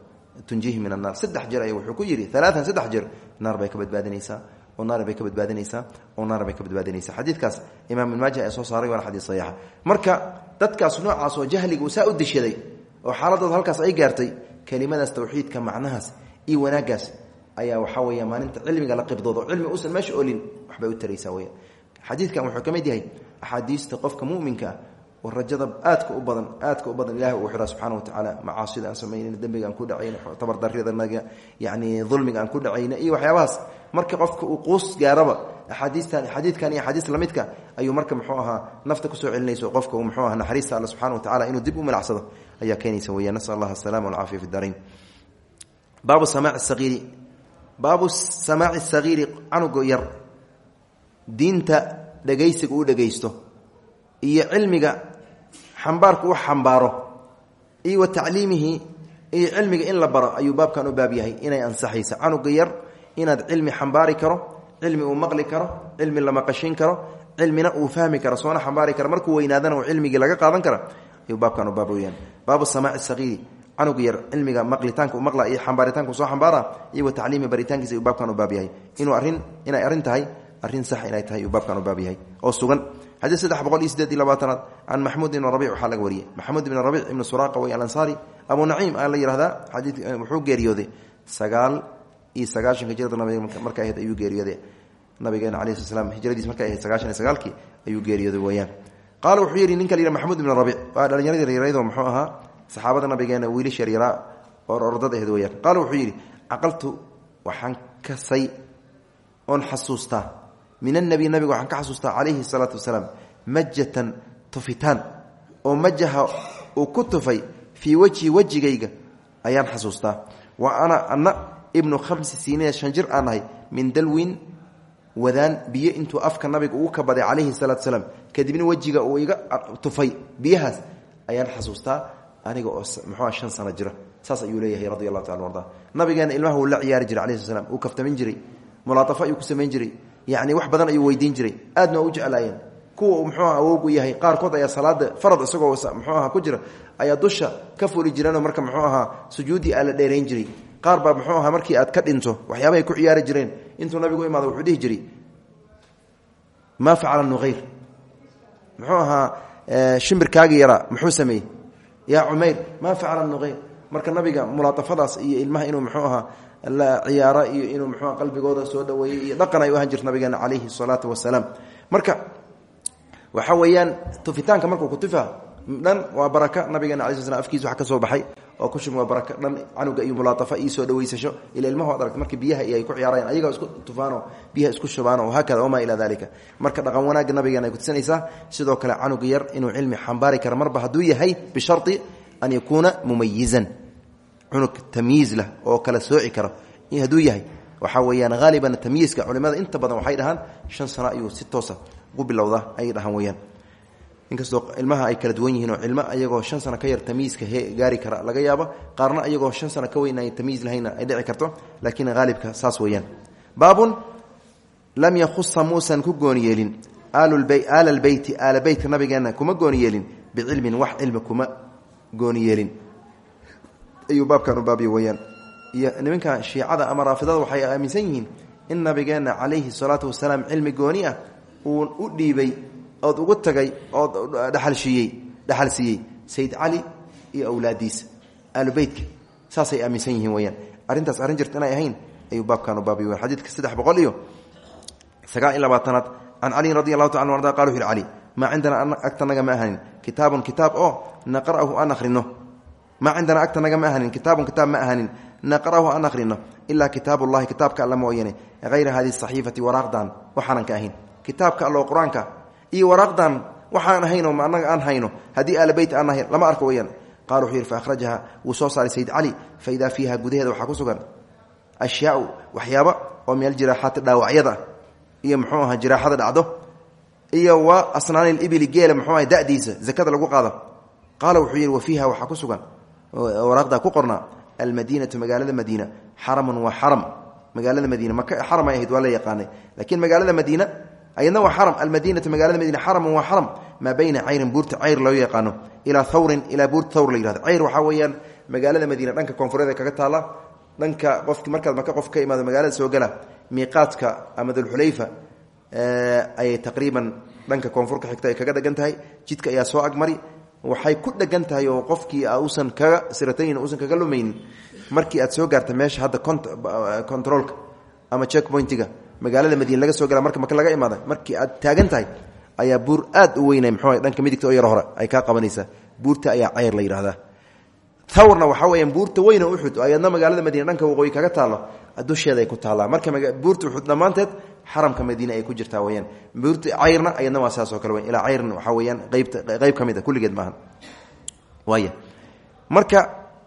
tunjiihim min annaar. Saddex jeer ay wuxuu ku yidhi alaaan saddex jeer naar bay ka badbaadinaysaa oo naar bay ka badbaadinaysaa oo naar bay ka badbaadinaysaa. Xadiidkaas imaam ibn maaja ee soo saaray waana xadiis saxiixa. Marka dadkaas noocaas oo jahliga uu saa u dishaday oo xaaladooda halkaas ay gaartay kelimadaas tawxiidka macnahaas iyo wanaaggaas ayaa waxaa weya maalinta cilmiga la qibdoodo. Cilmi uusan meesha olin u taraysaa weya xadiidkan wuxuu ka mid yahay axaadiista qofka muminka ah oo rajada aadka u badan aadka u badan ilahi uu xiraa subxaana wa tacaala macaasida aan samaynan dembiga aan ku dhacayna tabardaridanaga yani dulmiga aan ku dhacayna iyo waxyaabahaas. Marka qofka uu quus gaaraba axaadiistan xadiidkan iyo axaadiis lamidka ayuu marka muxuu ahaa nafta ku soo celinayso qofka uu muxuu aha naxariista alle subxana wa tacala inuu dib u milacsado ayaa keenaysa weya nasal allah asalama walcaafiya fi daarayn baabu samaaci sagiiri baabu samaaci sagiiri canuga yar diinta dhegaysiga uu dhegaysto iyo cilmiga xambaarku u xambaaro iyo wa tacliimihi iyo cilmiga in la baro ayuu baabkan u baab yahay inay ansaxaysa. Canuga yar inaad cilmi xambaari karo cilmi uu maqli karo cilmi la maqashin karo cilmina uu fahmi karo soona xambaari karo. Markuu weynaadana uu cilmigii laga qaadan kara ayuu baabkan u baab weyaan baabu samaaci sagiiri canuga yar cilmiga maqlitaanka u maqla iyo xambaaritaanku soo xambaara iyo wa tacliimi baritaankiisa ayuu baabkan u baab yahay. Inuu arrin inay arrin tahay arrin sax inay tahay ayuu baabkan baab yahay. Oo sugan xadii saddex boqol iyo sideed ibn rabic waxaa laga wariyey maxamuud ibn rabic ibn suraqa wey alansaari abu naciim aa la yihahdaa xadii wuxuu geeriyooday sagaal iyo sagaashanka hijrada nabiga markay ahayd ayuu geeriyooday. Nabigeena alayh sl slam hijradiis markay ahayd sagaashan iyo sagaalkii ayuu geeriyooday weeyaan. Qaala wuxuu ninka la yihah ibn rabic waa dhallinyaradii yaryaraydo muxuu ahaa saxaabada nabigeena wiilish yaryaraa or ordad ahayd weyaan qaala wuxuu yidhi caqaltu kasay oon xasuustaa min anabi nabiga waxaan ka xasuustaa calayhi salaatu wasalaam majatan tufitaan oo majaha uu ku tufay fii wejhi wejigayga ayaan xasuustaa. Wa ana ana ibnu khamsi siniina shan jir aan ahay min dalwin wadaan biyo intuu afka nabiga ugu kabaday calayhi salaatu salaam kadibna wejiga uu iga tufay biyahaas ayaan xasuustaa aniga oo muxua shan sano jira. Saas ayuu leeyahay radi allahu taala arda. Nabigeena ilmaha uu la ciyaari jiray samayn jiray yani wax badan ayuu weydiin jiray. Aadna u jeclaayeen. Kuwa uu muxuuha awoogu yahay qaarkood ayaa salaada farad isagoo muxuu aha ku jira ayaa dusha ka fuli jireenoo marka muxuu ahaa sujuuddii aa la dheerayn jiray. Qaar baa muxuu ahaa markii aad ka dhinto waxyaabahay ku ciyaari jireen. Intuu nabigu imaado wuxuu dhihi jiray maa facala nuqayr muxuu ahaa shimbirkaagii yaraa muxuu sameeyey. Yaa cumayr maa facala nuqayr marka nabiga mulaatafadaas iyo ilmaha inuu muxuu ahaa ciyaaro iyo inuu muxuu qalbigooda soo dhaweeyey iyo dhaqan ay u ahan jirta nabigeena calayhi salaatu wasalaam. Marka waxa weeyaan tufitaanka markuu kutufa dhan waa baraka nabigeena ala sl slam afkiisa wax ka soo baxay oo ku shub waa baraka dhan canuga iyo mulaatafa iyo soo dhaweysasho ila ilmaha ad aragta marka biyaha ay ku ciyaarayaan ayagoo isku tufaano biyaha isku shubaan oo haakada wamaa ilaa dalika marka dhaqan wanaagga nabigeena ay kutusinaysaa sidoo kale canuga yar inuu cilmi xambaari kara marba hadduu yahay bishari an yakuuna mumayizan cunug tamyiiz lah oo kala sooci karo hadduu yahay waxaa weeyaan haaliban tamyiiska culimada inta badan waxay dhahaan shan sano ayuu si toosa ugu bilowdaa ayay dhahaan weyaan inkastoo ilmaha ay kala duwan yihiin oo cilmo ayagoo shan sano ka yar tamyiiska gaari kara laga yaabo qaarna ayagoo shan sano ka weyn ay tamyiiz ay dhici karto laakiin haalibka saas weeyaan. Baabun lam yakhusa muusan ku gooni yeelin. Aala lbeyti aala beytka nabigeenna kuma gooni yeelin. Bicilmin wax cilmi kuma gooni yeelin ayuu baabkan u baabiye weyaan iyo nimanka shiicada ama raafidada waxay aaminsan yihiin in nabigeenna calayhi salaatu wasalaam cilmi gooni ah uu u dhiibay ood ugu tagay ood dhaxalsiiyey dhaxal siiyey sayid cali iyo awlaadiisa aalubeytka saasay aaminsan yihiin weyaan arrintaas arrin jirta ahayn ayuu baabkan u baabiye weyan xadiidka iyo sagaal iyo labaatanaad can caliyin radi taala arda qala wuxu cali maa cindanaa agtanaga ma ahanin kitaabun kitaab oo naqra'ahu aan akhrino maa cindanaa agtanaga ma ahanin kitaabun kitaab ma ahanin naqra'ahu aan akhrino ilaa kitaab ullahi kitaabka alla mooyane hayra hadihi saxiifati waraaqdan waxaanan ka ahayn. Kitaabka allo qur'aanka iyo waraaqdan waxaan ahayno ma anaga aan hayno. Haddii aala beyt aan ahayn lama arko weyaan qala wuxuu yidhi fa akhrajaha wuu soo saaray sayid cali fa idaa fiiha gudaheeda waxaa ku sugan ashyaau waxyaaba oo meel jiraaxaati dhaawacyada iyo muxuu aha jiraaxada dhacdo iyo wa waraaqdaa ku qornaa almadiinatu magaalada madiina xaramun waa xaram. Magaalada madiina maka xaram ay ahayd waa la yaqaanay. Laakiin magaalada madiina ayadna waa xaram. Almadiinatu magaalada madiina xaramun waa xaram. Maa bayna cayrin buurta cayr loo yaqaano. Ilaa thawrin ilaa buurta thawr la yihahdo cayr waxaa weeyaan magaalada dhanka koonfureed kaga taala dhanka qofki markaad maka qof ka imaado magaalada soo gala miiqaadka ama dulxulayfa ayay taqriiban dhanka koonfurka xigta ay kaga dhegan jidka ayaa soo agmari waxay ku dhegan tahay oo qofkii usan kaga siratayn usan kaga lumaynin markii aad soo gaarta meesha hadda controlka ama check pointiga magaalada madiina laga soo gala marka maka laga imaada markii aad taagan tahay ayaa buur aad u weynay mxuu dhanka midigta oo yar hore ay kaa qabanaysaa buurta ayaa ceyr la yidhahdaa thawrna waxaa weyaan buurta weyne uxud ayadna magaalada madiina dhanka waqooyi kaga taallo dusheeda ay ku taallaa. Marka buurta uxud dhammaanteed xaramka madiine ay ku jirtaa weyaan cayrna ayadna waa saas oo kale ilaa cayrna waxaa weyaan qeybta qeyb ka mid a kulligeed maahan. Waaya marka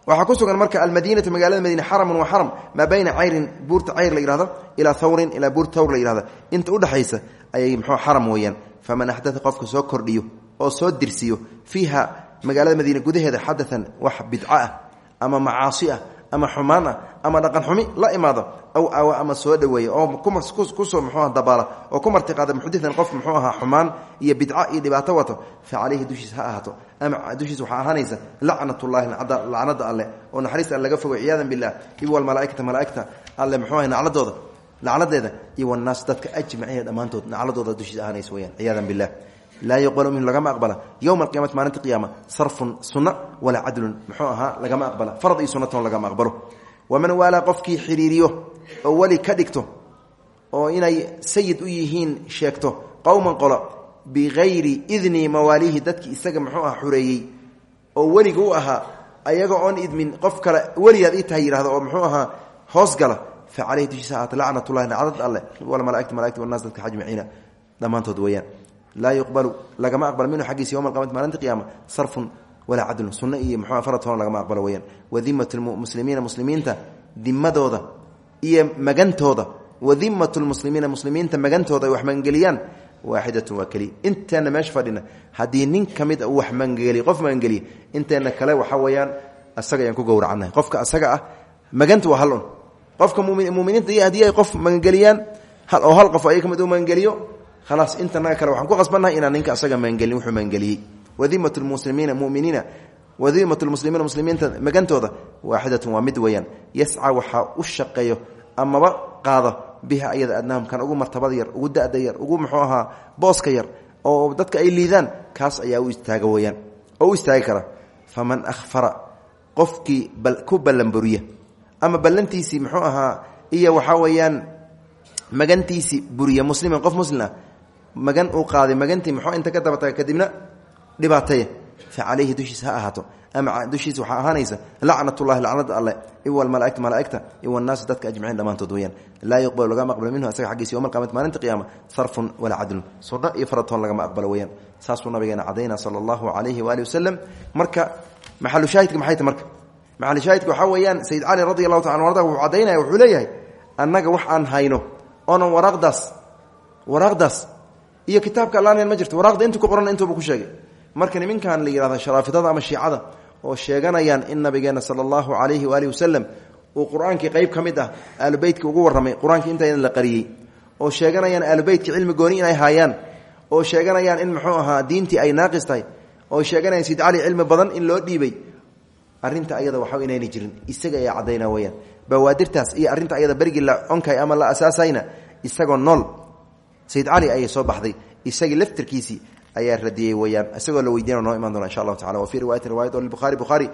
waxaa ku sugan marka almadiinatu magaalada madiine xaramun waa xaram maa bayna cayrin buurta cayr la yihahdo ilaa thawrin ilaa buurta thawr la yihahdo inta udhexaysa ayay mxuu xaram weeyaan. Faman axdaa qofka soo kordhiyo oo soo dirsiyo fiiha magaalada madiine gudaheeda xadaan wax bidco ah ama macaasi ah ama xumaan ah ama dhaqan xumi la imaado aw awa ama soo dhaweeya oo ku soo mxuuha dabaala oo ku martiqaada muxdian qof muxuu ahaa xumaan iyo bidco iyo dhibaato wato fa calayhi dushiis ha ahaato ama dushiis waxaa ahaanaysa lacnatullahi lacnada alleh oo naxariista alle laga fogo ciyaadan bilah iyo walmalaaikata malaaigta alle muxuu aha nacladooda lacnadeeda iyo wanaas dadka ajmaciina dhammaantood nacladooda dushiis ahaanaysa weyaan ciyaadan bilah laa yuqbalu minhu lagama aqbala. Yowma alqiyamati maalinta qiyaama sarfun sunna walaa cadlun muxuu ahaa lagama aqbala. Farad iyo sunnatoon lagama aqbalo. Waman waalaa qofkii xiriiriyo oo weli ka dhigto oo inay sayid u yihiin sheegto qowman qolo bikayri idni mawaaliihi dadkii isaga muxuu aha xureeyey oo weliga u ahaa ayaga oon idmin qof kale weligaad ii tahay yidhahdo oo muxuu ahaa hoos gala. Fa caleyhi dushiisa ahaata laa yuqbalu lagama aqbal minhu xaggiisa yowma alqamati maalinta qiyaama sarfun walaa cadlun sunno iyo muxuu farad toona lagama aqbalo weyaan wadimat lmuslimiina muslimiinta dimadooda iyo magantooda wadimat lmuslimiina muslimiinta magantooda ay wax magangeliyaan waaxidatun waa keliya inteenna meesha fadhina haddii nin ka mid a uu wax magangeliy qof magangeliya inteenna kale waxa weeyaan asaga ayaan ku gowracannahay qofka asaga ah maganta waa hal un qofka muminiinta iyo haddii ay qof khalaas intanaga kale waxaan ku qasbannahay inaan ninka asaga magangelin wuxuu magangeliyey wadimat lmuslimiina muminiina wadimat lmuslimiina muslimiinta magantooda waaxidatun waa mid weeyaan yasca waxaa u shaqeeyo amaba qaada biha ayada adnaahum kan ugu martabada yar ugu da'da yar ugu muxuu ahaa booska yar oo dadka ay liidaan kaas ayaa u istaaga weyaan oo u istaagi kara faman akhfara qofkii ku ballanburiya ama ballantiisii muxuu ahaa buriya musliman qof muslim ah magan uu qaaday magantii muxuu inta ka dabatagay kadibna dhibaateeye fa calayhi dushiisa ha ahaato. Ama dushiisa waxaa ahaanaysa lacnatullahi lacnada alle. Iwa malaaigta malaaigta iwa annaasi dadka ajmaciin dhammaantood weyaan laa yuqbalu lagama aqbalo minhu asaga xaggiisa yowma alqiyamati maalinta qiyaama sarfun walaa cadlun. Sodho iyo faratoon lagama aqbalo weyaan saasuu nabigeena cadayna sala allahu calayhi waalihi wasalam marka maxalushaahidka maxay ta marka? Maxalushaahidka waxaa weeyaan sayid cali radi allahu taala arda wuxuu cadaynaya wuxuu leeyahay annaga wax aan hayno oonan waraaqdaas waraaqdaas iyo kitaabka allaaneen ma jirto. Waraqda intu ku qoran intuuba ku sheegay. Marka niminkan la yihahda sharaafidada ama shiicada oo sheeganayaan in nabigeena sala allahu calayhi waalihi wasalam uu qur'aankii qayb ka mid ah aalubeytka ugu warramay qur'aankii inta la qariyey oo sheeganayaan aalubeytka cilmi gooni inay haayaan oo sheeganayaan in muxuu ahaa diintii ay naaqis tahay oo sheeganayaan sid cali cilmi badan in loo dhiibay. Arinta ayada waxa inayna jirin. Isaga ay cadayna weyaan bawaadirtaas iyo arinta ayada berigii la onkay ama la asaasayna isagoo nool sayid cali ayay soo baxday. Isagii laftirkiisii ayaa radiyey weyaan. Isagoo la weydiina noo imaan doona insha allahu tacala wa fii riwaayati riwayat buhaari bukhaari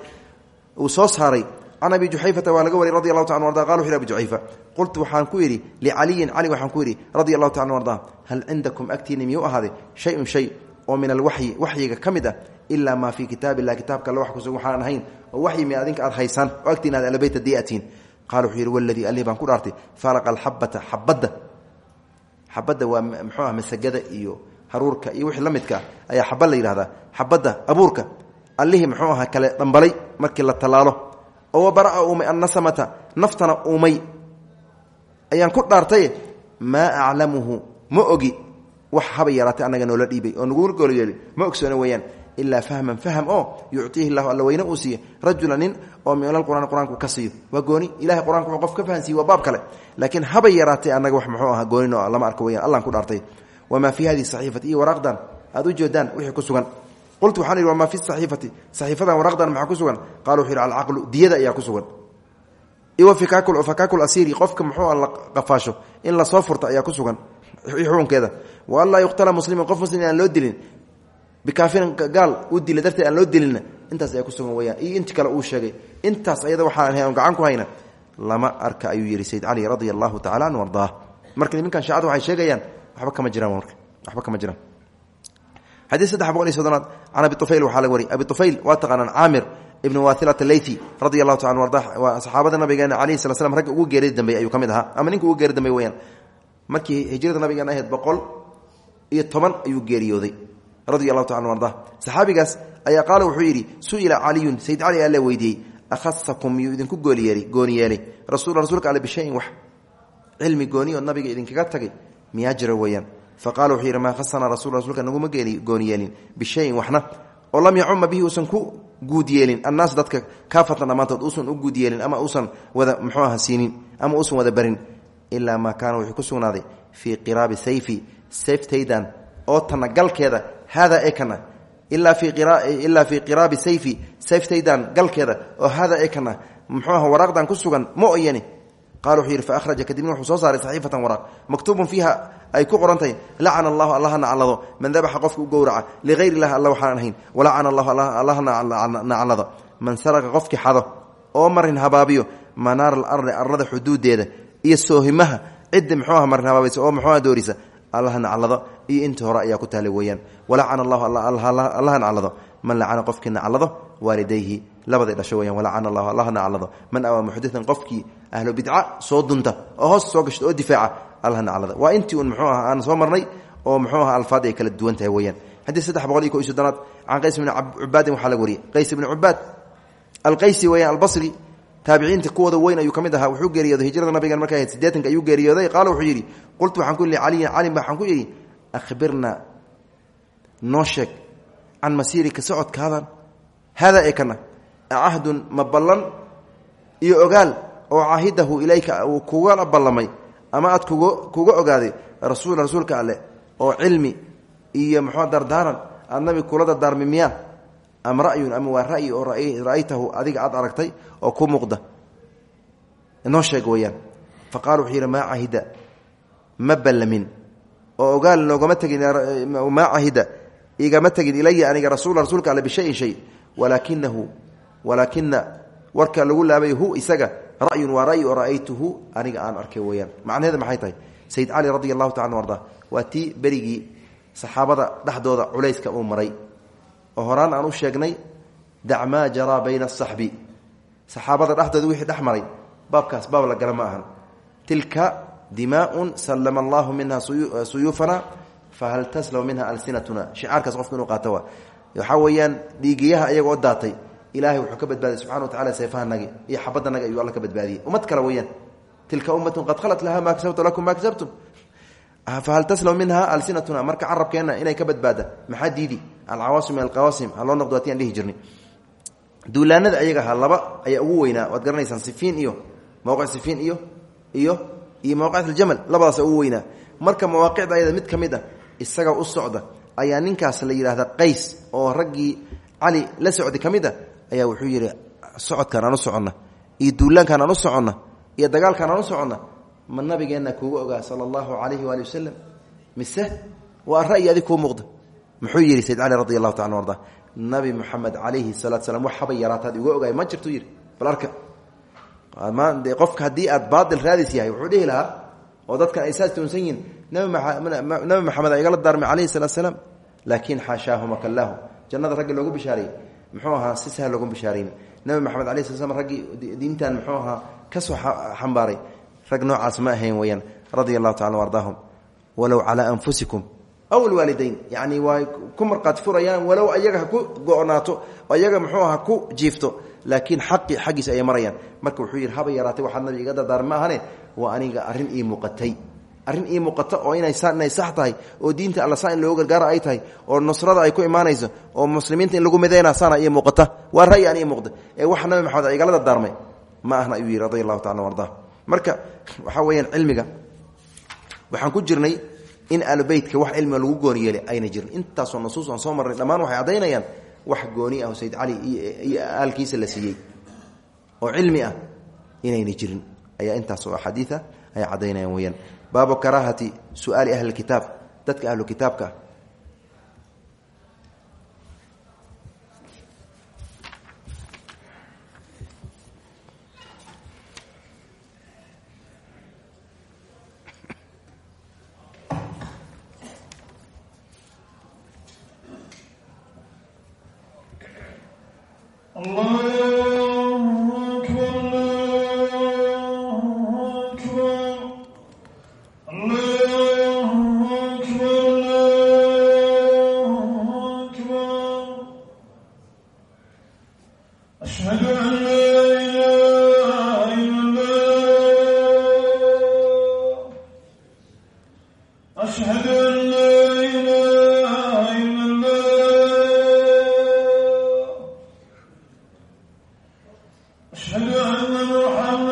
uu soo saaray can abi juxayfata waa laga wariyay radi allahu taala arda qala wuxu abi juxayfa qultu waxaan ku yidhi licaliyin cali waxaan ku yidhi radi allahu taala arda hal cindakum agtiini miyuu ahaaday? Shayun shay oo min alwaxyi waxyiga ka mid ah ilaa maa fii kitaab illah kitaabka alle wax kusugan waxaan ahayn oo waxyi mi adinka aad oo xabadda waa muxuu ah masagada iyo haruurka iyo wixii la midka ah ayaa xaba la yidhahdaa xabadda abuurka allihii muxuu ahaa kale dhambalay markii la tallaalo. Oo wabaraa uumay annasamata naftana uumay. Ayaan ku dhaartay maa aclamuhu ma ogi. Wax haba yaraatay annaga noola dhiibay oo nagu golyeeli ma ogsoona weeyaan ilaa fahman faham. Oo yuctiihi llahu alla weyne uu nin oo min alqur'aan qur'aanku ka siiyo gooni. Ilahay wuxuu qof ka fahansiiye waa baab kale. Laakiin haba yaraatay annaga wax muxuu ahaa goonin oo lama arko weyaan allaan ku dhaartay. Wamaa fii hadihi saxiifati iyo waraaqdan? Aad u jeedaan wixii ku sugan. Qultu waxaan idhi wamaa fi saxiifati? Saxiifadan waraqdan maxaa ku sugan? Qala wuxu yidhi alcaqlu diyada ayaa ku sugan. Iwa fakaakul asiiri qofka muxuu la qafaasho. In la soo furto ayaa ku sugan. Wa an yuqtala muslimin qof muslim aan loo dilin bikaafirin gaal u dila darteed aan loo dilina intaas ayaa ku sugan weyaan iyo inti kale uu sheegay intaas ayada waxaan ahay on gacan ku hayna. Lama arka ayuu yidhi sayd cali radia allahu tacala anhu ardaa marka niminkan shaacada waxay sheegayaan waxba kama jiraan marka waxba kama jiraan. Xadii saddex boqol iyo soddonaad can abi ufayl waxaa laga abi ufayl waa taqaanaan caamir ibn wahilat aleyti radi allahu taala anu arda. Waa saxaabada nabigeena alayhi sala slam ragga ugu geerida dambey ayuu ka mid ama ninka ugu geeri dambey weyaan markii hijrada nabigeena ahayd boqol iyo toban ayuu geeriyooday radi allahu taala arda. Saxaabigaas ayaa qaala wuxuu yidhi su'ila caliyun sayd cali alla weydiiyey akhasakum miyuu idinku gooliyeelay gooni yeelay. Rasul rasuulka alle bishayin wax cilmi gooni oo nabiga idinkaga tagay miyaa jira weeyaan. Faqala wuxuu yidhi maa khasanaa rasul rasuulka naguma gooni yeelin. Bishayin waxna. Oo lam yacuma bihi uusan ku guud yeelin. Annaas dadka kaafatan dhammaantood uusan u guud yeelin ama uusan wada muxuu aha siinin ama uusan wada barin. Ilaa maa kaana wuxuu ku sugnaaday fii qiraabi sayfi sayftaydan oo tana haadaa ee kana ilaa fii qiraabi sayfi sayftaydan galkeeda oo haadaa ee kana muxuu aha waraaqdan ku sugan ma oyani qala wuxuu yidhi faahraja kadibna wuxuu soo saaray saxiifatan waraaq maktuubun fiiha ay ku qoran tahay lacana allahu allaha naclado man dabaxa qofka u gowraca ligayr illahi alla waxaan ahayn walacana allahu allaha naclado man saraqa qofkii xado oo marin habaabiyo manaara alardi arlada xuduudeeda iyo soohimaha ciddi muxuuaha allaha naclado iyo intii hore ayaa ku tahlay weeyaan. Walacana allahu allaha naclado man lacana qofkii naclado waalidayhi. Labaday dhasho weyaan walacana allahu allaha naclado man awaa muxdian qofkii ahlu bidca soo dunta oo hoos soo gashta oo difaaca allaha naclada waa intii un muxuu aha aan soo marnay oo muxuu aha alfaad ay kala duwan tahay weyaan xadii saddex boqol iyo ko iyo can qays bni cubaadin waxaa laga wariyey qays ibni cubaad alqaysi weyaan albasri taabiciinta kuwooda weyn ayuu ka mid ahaa. Wuxuu geeriyooday hijrada nabigan markay ahayd sideetanka ayuu geeriyooday. Qaala wuxuu yidhi qultu waxaan ku yidhi caliyin calin ba waxaan ku yidhi akhbirna noo sheeg can masiirika socodkaadan haadaa ee kana acahdun ma ballan iyo ogaal oo caahidahu ilayka uu kuga ballamay ama aad kuga kuga ogaaday rasuul rasuulka alleh oo cilmi iyo muxuu dardaaran aad nabi kula dardaarmi miyaa ama ra'yun ama waa ra'yi oo ra'aytahu adiga aad aragtay oo ku muuqda. Noo sheeg fa yidhi maa cahida ma ballamin. Oo ogaal noogama tegin maa cahida. Igama tegin ilaya aniga rasul rasuulka alle bishayin shay. Walaakinahu walaakina warka lagu laabay hu isaga ra'yun waa ra'yi oo ra'aytuhu aniga aan arkay weyaan macnaheeda maxay tahay? Sayid cali radi taala arda. Waa tii berigii culayska uu maray. Oo horaan aan u sheegnay dac maa bayna asaxbi saxaabada dhexdooda wixii dhex baabkaas baab la gala ahan. Tilka dimaaun sallama allahu minha suyuufana fahal taslaw minha alsinatuna. Shicaarkaas qofku inuu qaato waa waxaa weeyaan dhiigiyaha iyagoo daatay ilaahay wuxuu ka badbaadiyey subxana wa tacala seefahanagi iyo xabadanaga ayuu alla ka badbaadiyey ummad kale weeyaan tilka ummatun qad khalat laha maa kasabtu lakum maa kasabtum. Fahal taslaw minha alsinatuna marka carabkeenna inay ka badbaada maxaa diidi? Alcawaasim min alqawaasim ha loo noqdo ati aan dhihi jirnay. Duulaanada ayaga ahaa laba ayaa ugu weynaa waad garanaysaan sifiin iyo mowqic sifiin iyo iyo iyo mawqicat aljamal labadaasa ugu weynaa. Marka mawaaqicda ayada mid ka mid a isaga u socda ayaa ninkaas la yidhaahda qays oo raggii cali la socday ka mid a ayaa wuxuu yidhi socodkaan aan u soconna iyo duulaankaan aan u soconna iyo dagaalkaan aan u soconna ma nabigeenna kuuga ogaa sala allahu calayhi waali wasalam mise waa ra'yi adig kuu muuqda? Muxuu yidhi sayd cali radi allahu taala arda nabi moxamed calayhi salatu slam wax haba yaraataad uga ogaay ma jirtuu? yidhi bal arka de qofka haddii aad baail raadis yahay wuxuu dhihi lahaa oo dadkan ay saas tuunsan yihiin nabi maxamed a igala daarmay calayhi salaat slaam laakiin xaashaahuma kallahu jannada raggi loogu bishaareeyey muxuu ahaa si sahal loogu bishaarayn nabi maxamed alai sla slam diintan muxuu ahaa ka soo rag noocaas ma ahayn weyaan radia allahu tacala ardaahum. Walow calaa anfusikum aw alwaalidayn. Yani way ku marqaati furayaan walow ayaga ha ku go-naato ayaga muxuu aha ku jiifto laakiin xaqi xaggiisa ayay marayaan. Marka wuxuu yidhi haba yaraatay waxaad nabi iga waa aniga arrin ii muuqatay. Arrin ii muuqata oo inay sax tahay oo diinta alla saa in loogu ay tahay oo nusrada ay ku imaanayso oo muslimiinta in lagu midayna saana ii muuqata. Waa ra'yi aan ii muuqda. Ee waxa nabi maxamed igala dardaarmay? Ma ahna ayuu yidhi radi allahu tacala marka waxaa weeyaan cilmiga waxaan ku jirnay in aalubeytka wax cilmiga lagu gooni yeelay ayna jirin intaasoo nusuus aan soo marnay dhammaan waxay caddaynayaan wax gooni ah oo sayd cali iyo aalkiisa la siiyey. Oo cilmi ah inayna jirin. Ayaa intaasoo axaadiia ay caddaynayaan weyaan baabu karaahati su'aali ahli kitaab. Dadka ahlu kitaabka الله baabu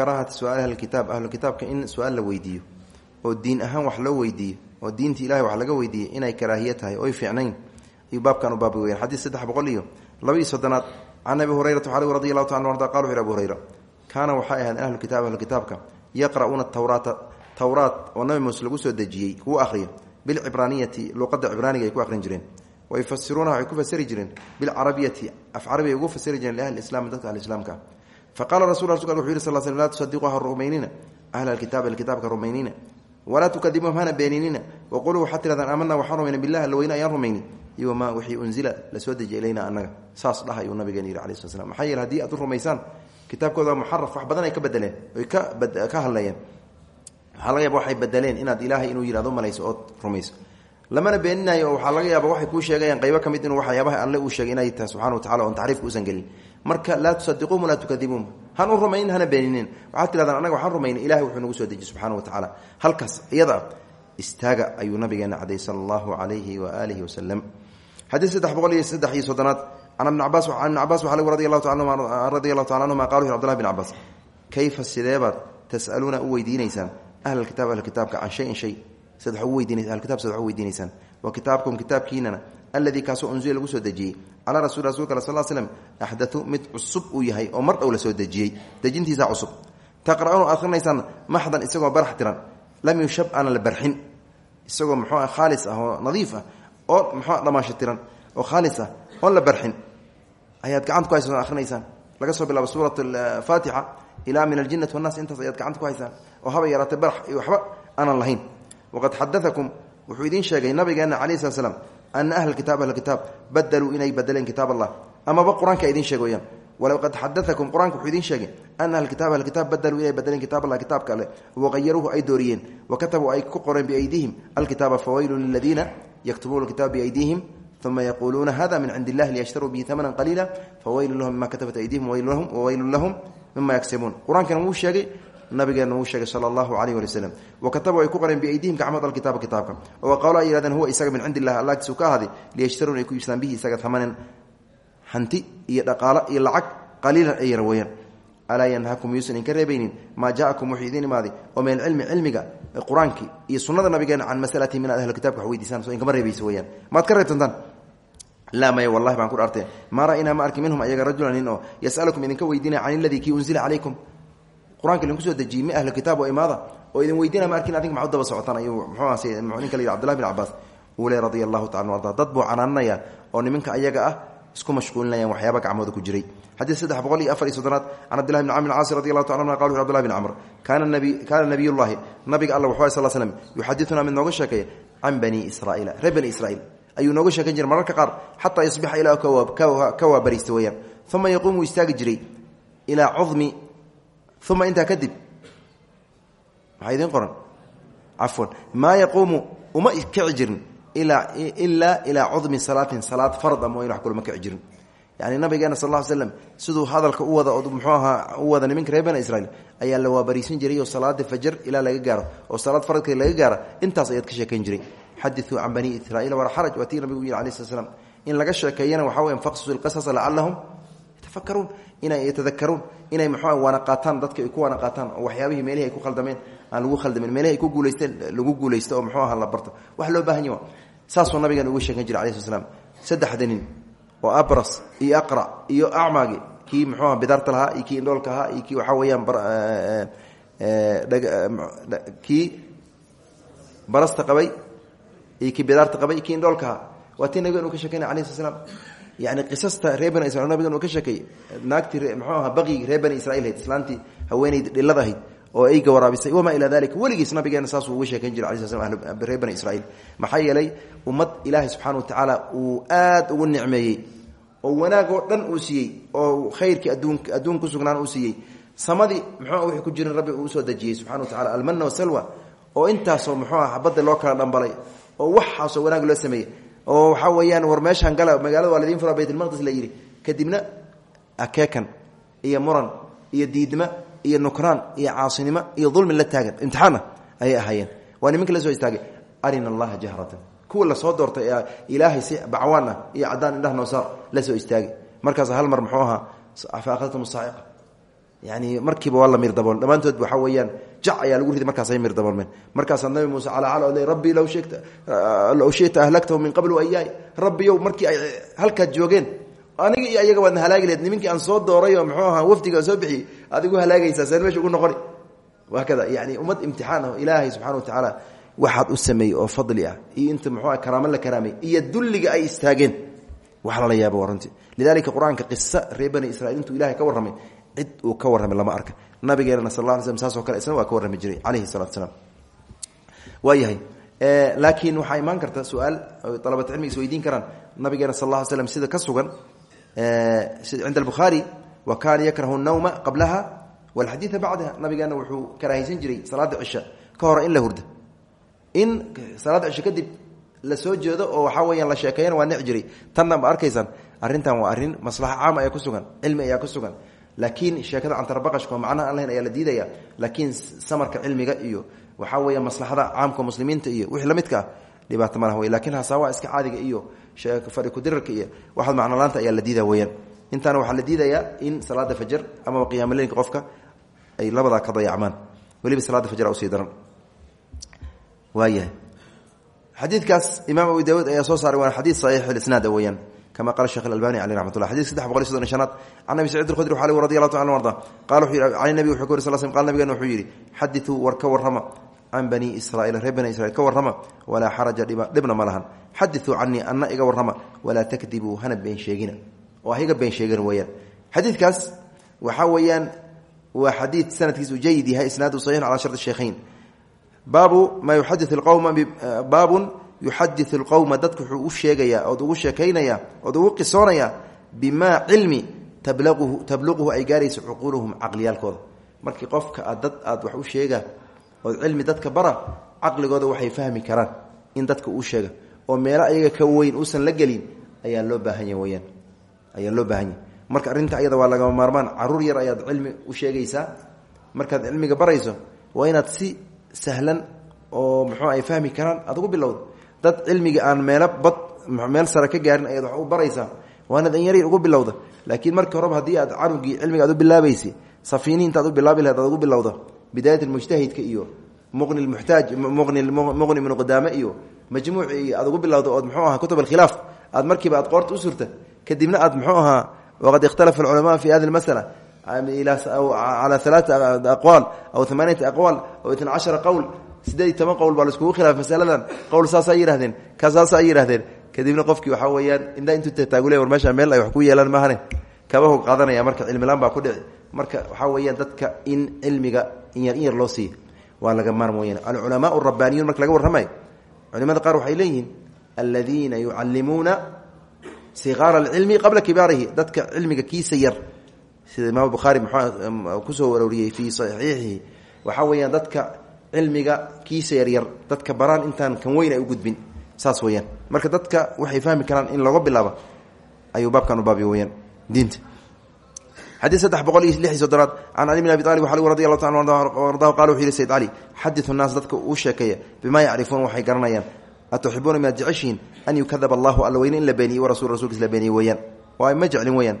karaahati su'aali ahlkitaab ahlu kitaabka in su'aal la weydiiyo oo diin ahaan wax loo weydiiyo oo diinta ilahay wax laga weydiiyey inay karaahiye tahay oy fiicnayn. Ayuu baabkan u baabi weyan xadiis saddex iyo laba iyo soddonaad. Can abi hurayrata xali radi allahu taala arda qala wuxu abu hurayra kaana waxay ahayd ahlu kitaab ahlu kitaabka yaqra'uuna tawraata towraat oo nabi lagu soo dejiyey kugu akhriyo bilcibraaniyati luqada cibraaniga ay ku akhrin jireen. Wayufasiruunaha waxay ku fasiri jireen bilcarabiyati af carabi fasiri jireen liahli islam dadka ahlislaamka faqala rasulka wuxu yiri sal sl laa tusadiqu ha rumaynina ahla alkitaab kitaabka rumaynina walaa tukadibuum hana beeninina waquluu waxaad tirahdaan aamanaa waxaan rumayna bilah alla weyne ayaan rumayni iyo maa wixii unzila la soo dejiya ilayna annaga saas dhah ayuu nabigeena yidhi alai slat slam maxaa yeele haddii aad u rumaysaan kitaabkooda muxaraf wax badan ay ka bedeleen oy ka hadlayeen waxaa laga yaaba waxay bedeleen inaad ilaahay inuu yihahdo malayso ood rumayso lamana beeninayo waxaa laga yaaba waxay kuu sheegayaan qaybo marka laa tusadiquum walaa tukadibuum han u rumaynin hana beeninin. Waxaad tihahdaan anaga waxaan rumaynay ilahay wuxuu nagu soo dejiy subxaana wa tacaala. Halkaas iyada istaaga ayuu nabigeena caday sala allahu calayhi wa aalihi wasalam xadiid saddex boqol iyo saddex iyo soddonaad. Can ibni cabaas can ibni cabas waxaa lagu radi allahu taala anhuma qalu cbdullahi bn cabaas kayfa sideebaad tas'aluuna u weydiinaysaan? Ahla alkitab ahla kitaabka can shayin shay. Sad wa uweydiinaysa ahlkitab sad wa u weydiinaysaan wa kitaabkum kitaabkiinana alladii kaasoo unzila lagu soo dejiyey. Calaa rasul rasulka al sal slm axdatu mid cusub uu yahay oo mar dhow la soo dejiyey. Dejintiisa cusub. Taqra'unu akrinaysaan maxdan isagoo barax tiran. Lam yushab aana la barxin. Isagoo muxuu khaalis ah oo nadiif ah oo muxuu dhamaasho tiran oo khaalis ah oon la barxin. Ayaad gacanta ku haysa akrinaysaan laga soo bilaabo suurat faatixa. Ilaa min aljinati wannaas intaas ayaad gacanta ku haysaan. Oo haba yaraatay barax iyo waxba aanan lahayn. Waqad xadaakum wuxuu idiin ana ahla kitaab ahla kitaab badaluu inay badeleen kitaab allah amaba qur'aanka idiin sheeg weyaan walaqad xadaakum qur'aanka wuxuu idiin sheegay ana ahla kitaab ahla kitaab badaluu inay badeleen kitaab allah kitaabka alle waqayaruuhu ay dooriyeen wa katabuu ay ku qoreen biaydihim alkitaaba fawaylun liladiina yaktubuuna kitaaba biaydihim uma yaquuluuna hada min cindi illahi liyashtaruu bihi amanan qaliila fawaylu lahum mima katabat aydihim wawaylun lahum mima yagsibuun qur'aankana wuu sheegay nabigeena wuu sheegay sala allahu alayh wali waslem wa katabuu ay ku qoreen biaydihim gacmood alkitaaba kitaabka. Oo qaalo ay yihahdeen huwa isaga min cindi illahi allah agtiisu ka liyashtaruun ay ku iibsadaan bihi isaga amanan hanti iyo dhaqaalo iyo lacag qaliilan ay yara weeyaan. Alaa yanhaakum yuusan idinka reebaynin maa jaakum wuxuu idiin imaaday oo min alcilmi cilmiga qur'aankii iyo sunnada nabigeena can masalati min ahl kitabka wax weydiisaan so inkama reebaysa weyaan maad ka reebtantaan laa maya wallahi baan ku dhaartee maa ra'inaa ma arki minhum ayaga rajulan nin oo yasalukum idinka weydiinaya can iladii kii unzila calaykum qur'aanka idinku soo dejiyey mi ahlu kitaab imaada oo idin weydiinaya ma arkin adink maxu daba socotaan ayuu muxuu ninka la yidhi abdullahi bin cabbaas uu le radia allahu tacala arda dad buu canaananaya oo nimanka ayaga ah isku mashquulinayaan waxyaaba gacmooda ku jiray. Xadiid saddex boqol iyo afar iyo soddonaad can abdillahi bn camr bn caasi radi allahu taala anhu qala abdullahi bn camr kaana kaana nabiyullahi nabiga alla wuxuu sal slam yuxadiduna mid nooga sheekeeya can bani israa'iila reer bani israiil ayuu nooga sheekan jiray mararka qaar xataa yusbixa ilaa ka waabariista weyaan uma yaquumu istaagi jiray ilaa cudmi uma intaa kadib maxaa idiin qoran cafwan maa yaquumu uma kici jirin ilaa ilaa cudmi salaatin salaad farad ama in wax kulama kici jirin yani nabigeena sal ll slam siduu hadalka u wada muxuu ahaa u wada niminka reer bani israiil ayaa la waabariisan jiray oo salaada fajar ilaa laga gaaro oo salaad faradka laga gaara intaas ayaad ka sheekayn jiray xadiuu can bani israiil walaa xaraj waa tii nabigu yiri alai slat slam in laga sheekeeyana waxa weya faqsusu lqasasa lacalahum yatafakaruun inay yatadakaruun inay muxua waana qaataan dadka ay ku waana qaataan oo waxyaabihii meelihii ay ku khaldameen aan lagu khaldamin meelihii ay ku guulaysteen lagu guulaysto oo muxuu aha la barto. Wax loo baahan yahi saasuu nabigan uga sheekan jiray alai slat slam saddexda nin oo abras iyo aqra iyo acmagi kii muxuuha bidaarta lahaa iyo kii indhoolka ahaa iyo kii waxaa weeyaan kii barasta qabay iyo kii bidaarta qabay iyo kii indhoolka ahaa waa tii nabigan uu ka sheekeynay alayh slat slam yani qisasta reer bani israil nabigan uu ka sheekeeyey naagtii muxuu aha baqigii reer bani israiil hayd islaantii haweenayd dhilada ahayd oo eyga waraabisay wamaa ilaa dalika weligiis nabigeena saasuu uga sheekayn jiray ala sl reer bani israiil maxaa yeelay ummad ilaahay subxana wa tacaala uu aad ugu nicmeeyey oo wanaag oo dhan uu siiyey oo khayrkii adduun adduun sugnaan uu siiyey. Samadii muxuu wixii ku jirin rabbi uu u soo dejiyey subxana wa tacala almanna wasalwa oo intaasoo muxuu ah badda loo kala dhambalay oo waxaasoo wanaag loo sameeyey oo waxaa weeyaan war meeshaan gala magaalada waa ladiin fura baytulmaqdis la yidhi kadibna akeekan iyo muran iyo diidma iyo nukraan iyo caasinimo iyo dulmi la taagan imtixaana ayay ahaayeen. Waa nimanka la soo istaagay arina allaha jahratan. Kuwa la soo doortay ee ilaahay si bacwaan ah iyo caddaan indhaha noosaar la soo istaagay. Markaas hal mar muxuu ahaa fa akhadtum yani markiiba waa la mir dabool. Dhammaantood waxaa weeyaan jac ayaa lagu riday markaasay mir daboolmeen markaasaa nabi muuse calaa cal le rabbi low low shita ahlaktahu min qabl wayaay rabbiyow markii ay halkaad joogeen aniga iyo ayaga waadna halaagi lehed nimankii aan soo dooray oo muxuu ahaa wafdiga soo bixiyey adigu halaagaysaa seen meesha ugu noqoni. Waa kada yani ummad imtixaan ah ilaahay subxana wa tacaala waxaad u sameeyey oo fadli ah. Iyo inta muxuu karaamo la karaamay iyo dulliga ay istaageen. Wax lala yaabo waranti lidalika qur'aanka qisa reer bani israiil intuu ilahay ka warramay cid uu ka warramay lama arka. Nabigeenana sal slm salaam. Waayahay laakiin waxaa imaan karta su'aal alabat cilmi is karaan. Nabigeena sal ly slam sida ka sugan cinda albukhaari wa kaana yakrahu nawma qablaha walxadiida bacdaha nabigeena wuxuu karaahaysan jiray salaada cisha ka hore in la hurda in salaada cisho kadib la soo jeedo oo waxaa weyaan la sheekeeyana waa nec tanna ma arkaysaan arrintan waa arrin maslaxa caama ayaa ku sugan cilmi ayaa ku sugan laakiin sheekada cantarabaqashka oo macnaha aan lahayn ayaa la diidaya. Laakiin samarka cilmiga iyo waxaa weeya maslaxada caamka muslimiinta iyo wixii la dhibaato ma laha wey lakiin hasaawa iska caadiga iyo fadhi kudirarka iyo waxaad macnolaanta ayaa la diida weyaan intaana waxaa la diidayaa in salaada fajar amaba qiyaamaleynka qofka ay labadaa ka dayacmaan. Weliba salaada fajar u sii daran. Waayahay. Imaam abu daawuud ayaa soo saaray waana xadiid saxiix isnaad weyaan kama qala shekh albani aleh ramat lah xadid saddex boqol iyo soddon shanaad can abi sacid alkhudri xali radi allahu ta arda qala can nabi wuxuu ka wari sal sl qal nabigana wuxuu yidhi xadituu war ka warrama can bani israiil reer bani israiil ka warrama walaa xaraja dhibna ma lahan xadituu canii anna iga warrama walaa takdibuu hana been sheegina oo higa been sheegin weyaan xadiidkaas waxaa weeyaan waa xadiid sanadkiisu jayid yahay isnaadu saxiixun cala shardi sheekhayn baabu maa yuxadiu qowma baabun yuxadiu lqowma dadka wuxuu u sheegayaa ood ugu sheekaynayaa ood ugu qisoonayaa bimaa cilmi tabluquhu ay gaarayso cuquuluhum caqliyaalkooda. Markii qofka aad dad aad wax u sheega ood cilmi dadka bara caqligooda waxay fahmi karaan in dadka uu sheega. Oo meelo ayaga ka weyn uusan la gelin ayaa loo baahanya weyaan ayaa loo baahanya marka arrinta ayada waa lagama maarmaan. Caruur yar ayaad cilmi u sheegaysaa. Markaad cilmiga barayso waa inaad si sahlan oo muxuu ay fahmi karaan. Aad ugu dad cilmiga aan meelo bad meel sare ka gaarin ayaad wax u baraysaa. Waana danyari ugu bilowda. Laakiin markii horeba haddii aad canugii cilmiga aad u bilaabaysa safiinihi intaad u bilaabi lahayd aad ugu bilowda bidaayat mujtahidka iyo muqni muxtaaj muqni ibnu qudaame iyo majmuuci aad ugu bilowda ood muxuu ahaa kutub alkhilaaf aad markiiba aad qoorta u surta kadibna aad muxuu ahaa waqad ikhtalafa alculamaa fi hadi lmasala calى alaai aqwaal aw amaaniyati aqwaal aw itna cashara sideed iyo toban qowl baa laiskugu khilaafay masaladan. Qowl saasay yihahdeen ka saasa ay kadibna qofkii waxaa weeyaan indha intuu tataagule war meesha meel ay wax ku yeelaan maahane. Kaba hog qaadanaya marka cilmilaan baa ku dhici. Marka waxaa weeyaan dadka in cilmiga in yar loo siiya waa laga maarm weyaan alculamaa rabbaaniyuun marka laga warramayo culimada qaar waxay leeyihiin aladiina yucallimuuna siqaara alcilmi qabla kibaarihi. Dadka cilmiga kiisa yar sida imaam bukhaari mxuu ku soo arooriyey fii saxiixihi. Waxaa weeyaan dadka cilmiga kiisa yaryar. Dadka baraan intaan kan weyn ay u gudbin. Saas weyaan marka dadka waxay fahmi karaan in looga bilaabo ayuu baabkan u baabiy weyaan diinta. Xadii saddex boqol iyo lix iyo soddonaad. Can cali bn abi alib waxaa radi allahu ta ardahu qala wuxu yihi sayd cali xadiu naas dadka uu sheekeeya. Bimaa yacrifuuna waxay garanayaan. Atuxibuuna miaad jeceshihiin an yukadab allahu alla weyne in la beeniye rasulkiis la beeniye weeyaan waa ma jeclin weyaan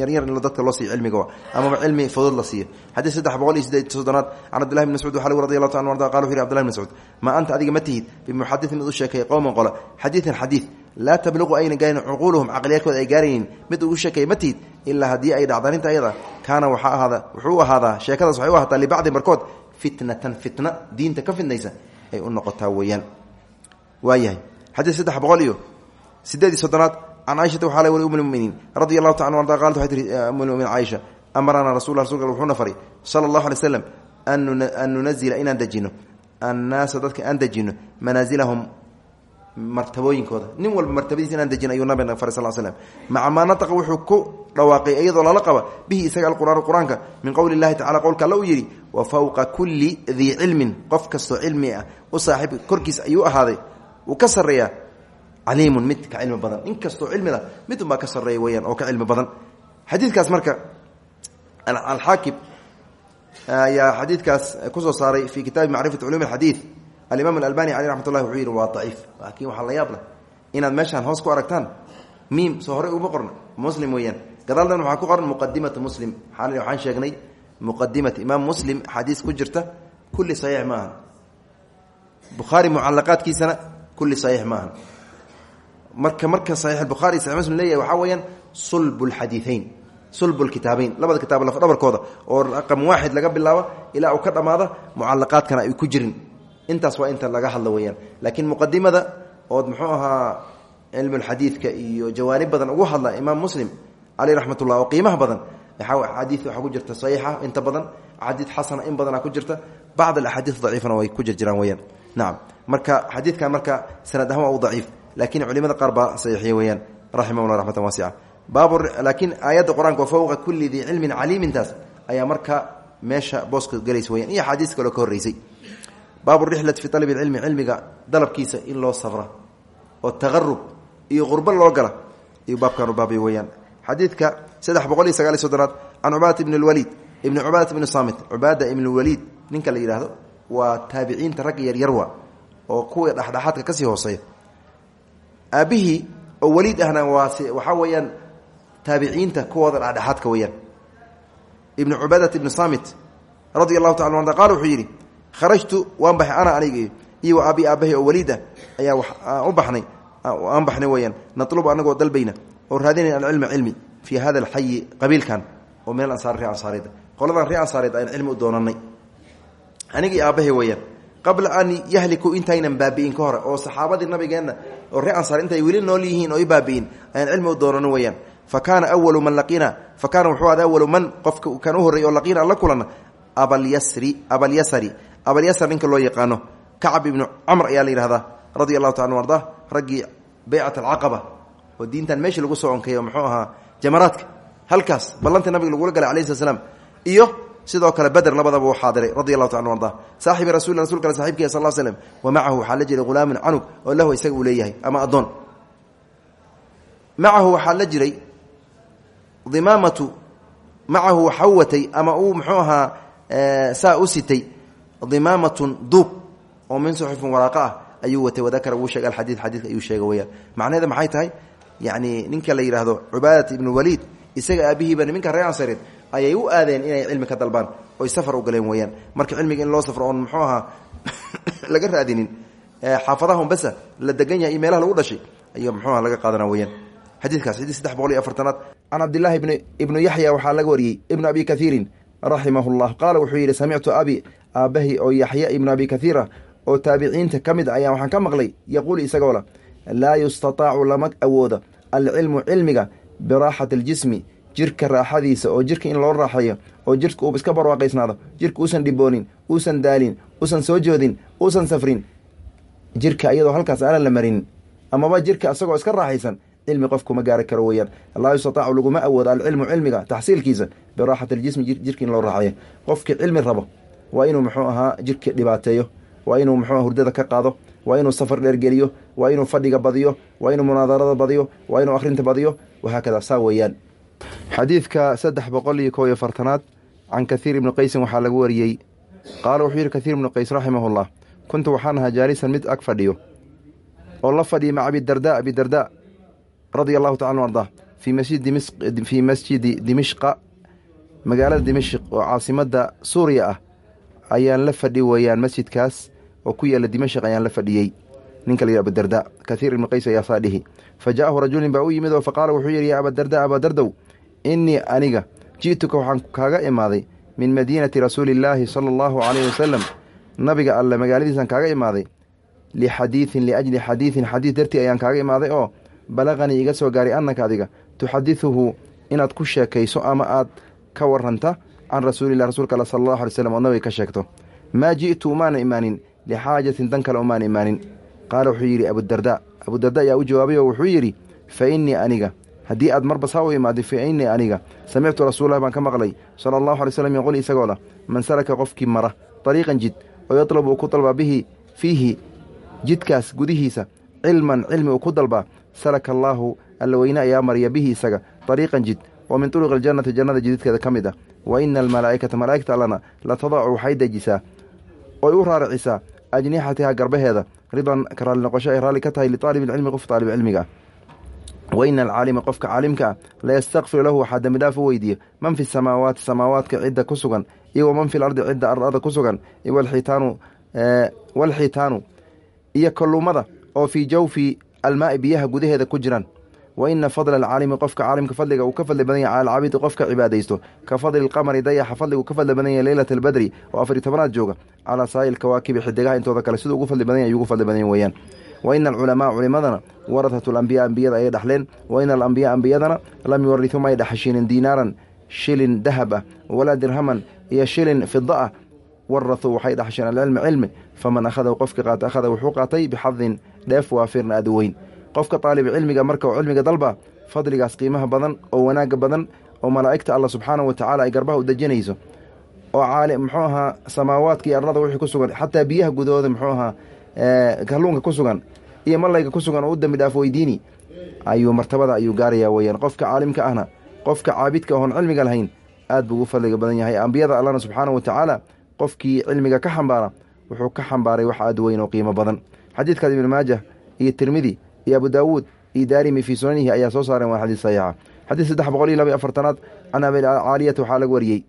yaryar in dadka loo siiyo cilmiga amaba cilmi fudud la siiyo xadii saddex boqol iyo sideed soddonaad can cabdillahi bn mascuud waxaa radi allahu ta abdillahi mascuud maa anta adiga ma tihid? Bimuxadiin mid u sheekeeya qowman qola xadiidan xadiid. Laa tabluqu ayna gaarin cuquuluhum caqliyaalkooda ay gaaraynin. Mid ugu sheekeeya ma tihid? Ay dhacda arrinta ayada kaana waxaa wuxuu u ahaadaa sheekadaas waxay u ahaataa libacdi barkood fitnatan fitna diinta ka fidnaysa ay u noqotaa weeyaan. Waayahay xadiid saddex boqol can caiشhata waxaa la wari um اlmuminiin radi allahu taala arda qalat waxay tihi um lmuminiin caaisha amarana rasul rasulka wuxuuna faray sala اllahu alay slam an nunazila inaan dejino annaasa dadka aan dejino manaasilahum martabooyinkooda nin walba martabadiis inaan dejino ayuu nabina faray sal slm maca maa nataqa wuxuu ku dhawaaqay iyadoo lala qaba bihi isaga alqur'aan qur-aanka min qowli اllahi tacala qowlka alla uu yidhi wa fowqa kuli dii cilmin qof kastoo cilmi ah u saaxiib korkiis ayuu ahaaday wuu ka sareeyaa caliimun mid ka cilmi badan. In kastoo cilmila mid unbaa ka sareeya weyaan oo ka cilmi badan. Xadiidkaas marka alxaakim ayaa xadiidkaas ku soo saaray fi kitaabi macrifati culum اxadiid alimaam alalbani aleh raxmat ullahi wuxuu yidhi waa daciif. Laakiin waxaa la yaab leh inaad meeshaan hoos ku aragtaan miim soo horey uma qorna muslim weeyaan. Gadaaldan waxaa ku qoran muqadimatu muslim. Waxaan sheegnay muqadimat imaam muslim axaadiis ku jirta kulli saxiix ma aha bukhaari mucalaqaadkiisana kulli saxiix ma aha marka marka saxiix bukhari saxix muslim leeyahay waxaa weeyaan sulb lxadiiثeyn sulb lkitaabeyn labada kitaab lafdhabarkooda oo raqam waaxid laga bilaabo ilaa uu ka dhammaada mucalaqaadkana ay ku jirin. Intaas waa inta laga hadlo weyaan laakiin muqadimada ood muxuu ahaa cilmulxadiidka iyo jawaanib badan ugu hadla imaam muslim caleyh raxmat ullah oo qiimaha badan axaadiid waxaa ku jirta saxiixa inta badan axaadiid xasana in badana ku jirta bacd alaxaadiid daciifana way ku jirjiraan weyaan nacam marka xadiidkan marka sanad ahaan waa u daciif laakiin culimada qaar baa saxiixiya weyaan raximahullah raxmatan waasica baab laakiin aayadda qur'aanka fowqa kulli dii cilmin caliimintaas ayaa marka meesha booska gelaysa weyaan iyo axaadiis kaloo ka horreysay baabu rixlati fi alabi lcilmi cilmiga dalabkiisa in loo safra oo taqarub iyo qurbo loo gala iyo baabkan u baabay weyaan xadiidka saddex boqol iyo sagaal iyo soddonaad can cubaadata ibn lwaliid ibni cubaadata ibni saamit cubaada ibn lwaliid ninka la yidhaahdo waa taabiciinta aabbihii oo weliid ahna waa waxaa weeyaan taabiciinta kuwooda dhexdhexaadka weyaan ibnu cubaadat ibni saamit radi allahu taala an qaala wuxuu yidhi kharajtu waan baxay ana aniga iyo wa abi aabahay oo weliid ah ayaa u baxnay aan baxnay weyaan natlubu anagoo dalbayna oo raadinay alcilma cilmi fii hada alxayi qabiilkan oo min alansaar ree ansaareed. Qoladan ree ansaareed ayaan cilmi doonanay anigii aabbahay weyaan qabla an yahliku intaynan baabi'in ka hore oo saxaabadii nabigeenna oo ree ansaar intay weli nool yihiin oo baabi'in ayaan cilmi u doonano weyaan fa kaana awalu man laqiina fa kaana wuxuu ada awalu man qofka kan u horrey oo laqiina alla kulanna abalyasri abalyasari abalyasar ninka loo yaqaano kacab ibnu camr ayaa la yihahdaa radia allahu taala arda raggii baycat alcaqaba oo diintan meeshii lagu soo onkeeyo muxuu ahaa jamaraadka halkaas ballantii nabiga lagula galay alayh slat iyo sidoo kale beder labadaba uu xaadiray radi allahu taala arda. Saaxibi rasul rasulka ale saxibkiya sal l wa macahu waxaa la jiray oo lahu isaga uu leeyahay ama addoon. Macahu waxaa la jiray dimaamatu macahu waxaa watay ama uu muxuu ahaa saa u oo min suxufin waraaqa ah ayuu watay wadakara wuu sheegay alxadii xadiidka ayuu sheegay weyaan maxay tahay? Yacni ninka la yidhaahdo cubaadat ibnu waliid isaga aabihiiba niminka reer ansareed ayay u aadeen inay cilmi ka dalbaan oy safar u galeen weyaan marka cilmiga in loo safro oon muxuu ahaa laga raadinin xaafadaha basa la degan yahay iyo meelaha lagu dhashay ayuu muxuuaha laga qaadana weyaan xadiidkaas xadiid saddex boqol iyo afartanaad can cabdillahi bn ibnu yaxya waxaa laga wariyey ibnu abi kaiirin raximahu llah qaala wuxuu yidhi samictu abi aabbahi oo yaxya ibnu abi kaiira oo taabiciinta ka mid a ayaa waxaan ka maqlay yaquul isagoo la laa yustataacu lama awoodo alcilmu cilmiga biraaxati aljismi jirka raaxadiisa oo jirka in loo raaxeeyo oo jirka uu iska barwaaqaysnaado jirka uusan dhiboonin uusan daalin uusan soo joodin uusan safrin jirka iyadoo halkaas aanan la marin amaba jirka isagoo iska raaxaysan cilmi qofku ma gaari karo weyaan laa yustataacu laguma awoodo alcilmu cilmiga taxsiilkiisa biraaxati aljismi jirka in loo raaxeeyo qofkii cilmi rabo waa inuu muxuu ahaa jirka dhibaateeyo waa inuu muxuu hurdada ka qaado waa inuu safar dheergeliyo waa inuu fadhiga badiyo waa inuu munaadarada badiyo waa inuu akhrinta badiyo wahaakada saa weeyaan. Xadiidka saddex boqol iyo kow iyo fartanaad can kathiir ibni qaysin waxaa lagu wariyey. Qaala wuxuu yidhi kathiir ibnu qays raximahullah kuntu waxaan ahaa jaalisan mid ag fadhiyo oo la fadhiya maca abidarda abidarda radia allahu tacala ardaa fii masjid fii masjidi dimishqa magaalada dimashq oo caasimadda suuriya ah ayaan la fadhi weeyaan masjidkaas oo ku yaalla dimashq ayaan la fadhiyey ninka la abadarda kathiir ibnu qays ayaa saa dhihi fa ja'ahu rajulin baa u yimid oo fa qaala wuxuu yidhi yaa abadarda abadardow innii aniga ji'tuka waxaan kaaga imaaday min madiinati rasuulillaahi sala allahu calayhi wasalam nabiga alle magaaladiisaan kaaga imaaday. Lixadiidin liajli xadiidin xadiid dartii ayaan kaaga imaaday oo balaqanii iga soo gaaray annaka adiga. Tuxadiduhu inaad ku sheekayso ama aad ka waranta can rasuulilah rasuulka all sala allahu alay slam oo nabiga ka sheegto. Maa ji'tu umaana imaanin. Lixaajatin dan kale umaana imaanin qaala wuxuu yidhi abudarda abudarda ayaa u jawaabay oo wuxuu yidhi fa innii aniga. Haddii aad marba saa u imaaday fa innii aniga. Samictu rasuulah baan ka maqlay. Sala allahu alay slam yaqul isagoo lah man salaka qofkii mara dariiqan jid oo yatlub uu ku dalbaa bihi fiihi jidkaas gudihiisa cilman cilmi uu ku dalbaa salaka allaahu alla weyne ayaa marya bihi isaga dariiqan jid oo min turuqi aljannati jannada jididkeeda ka mid ah. Wa ina almalaa'ikata malaa'igta allana la tadacu waxay dejisaa oy u raaricisaa ajnixatiha garbaheeda ridan ka raalli noqosho ay raalli ka tahay liaalibilcilmi qof taalibcilmiga ah wa ina alcaalima qofka caalimka la yastakfiru lahu waxaa dembidhaaf u weydiiya man fi samaawaati samaawaadka cidda ku sugan iyo waman fi lardi cidda ardada ku sugan walxitaanu walxitaanu iyo kalluumada oo fii jawfi almaa'i biyaha gudaheeda ku jiraan wa ina fadla alcaalimi qofka caalimka fadliga uu ka fadli badan yahay cala alcabiidi qofka cibaadaysto ka fadli lqamari dayaxa fadligu ka fadli badan yahay leylata albadri oo afariy tobanaad jooga calaa saa'il kawaakibi xidigaha intooda kale siduu ugu fadli badan yahy ugu fadli badan yahy weyaan wa ina alculamaa culimadana waradhatu alambiyaa ambiyada ayay dhexleen wa ina alambiyaa ambiyadana lam yuwarituu may dhexashiinin diinaaran shilin dahab ah walaa dirhaman iyo shilin fida ah warathuu waxay dhaxsheen alcilma cilmi faman akhadahu qofka qaata akhada wuxuu qaatay bixadin dheef waafirna aad weyn qofka taaliba cilmiga marka uu cilmiga dalba fadligaas qiimaha badan oo wanaaga badan oo malaa'igta allah subxaanahu wa tacala ay garbaha u dejinayso. Oo caali muxuu ahaa samaawaadka iyo arlada wixii ku sugan xataa biyaha gudahooda muxuu ahaa kalluunka ku sugan iyo malayga ku sugan oo u dembi dhaaf weydiini ayuu martabada ayuu gaarayaa weyaan qofka caalimka ahna qofka caabidka oon cilmiga lahayn aad buu ugu fadliga badan yahay. Ambiyada allana subxaanahu wa tacaala qofkii cilmiga ka xambaara wuxuu ka xambaaray wax aad weyn oo qiimo badan. Xadiidkaas ibnu maajah iyo tirmidi iyo abu daawuud iyo daarimi fii sunanihi ayaa soo saareen waa xadiis saxiixa xadiis saddex boqol iyo laba iyo afartanaad can abilcaaliyata waxaa laga wariyey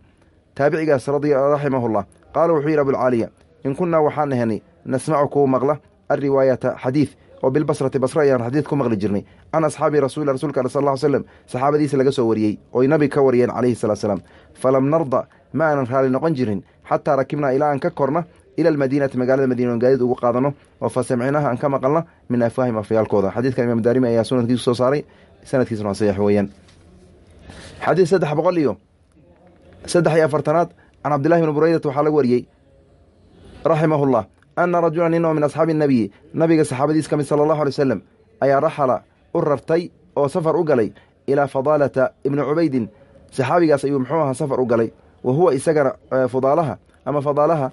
taabicigaas raximahullah qaala wuxuu yidhi abulcaaliya in kunnaa waxaan ahenay nasmacu kuwa maqla alriwaayata xadiid oo bilbasrati basre ayaan xadiid ku maqli jirnay can asxaabi rasuuli rasuulka ale sal ll ly slam saxaabadiisa laga soo wariyey oy nabiga ka wariyeen calayhi salatu salaam falam narda ma aanan raali noqon jirin xataa rakibnaa ilaa aan ka korna ila almadiinati magaalada madiina gaadid ugu qaadano oo fa samcinaha aan ka maqalna min afwaahim afyaalkooda xadiidkan imaam daarimi ayaa sunadkiisu soo saaray sanadkiisuna waa saxiix weeyaan xadiid saddex boqol iyo saddex iyo afartanaad can cabdillahi bni bureydat waxaa laga wariyey raximahullah ana rajula nin oo min asxaabi nabiyi nabiga saxaabadiis ka mid sala allahu alay wasalam ayaa raxala u rartay oo safar u galay ilaa fadaalata ibni cubaydin saxaabigaas ayuu muxuu ahaa safar u galay wa huwa isagana fudaalaha ama fadaalaha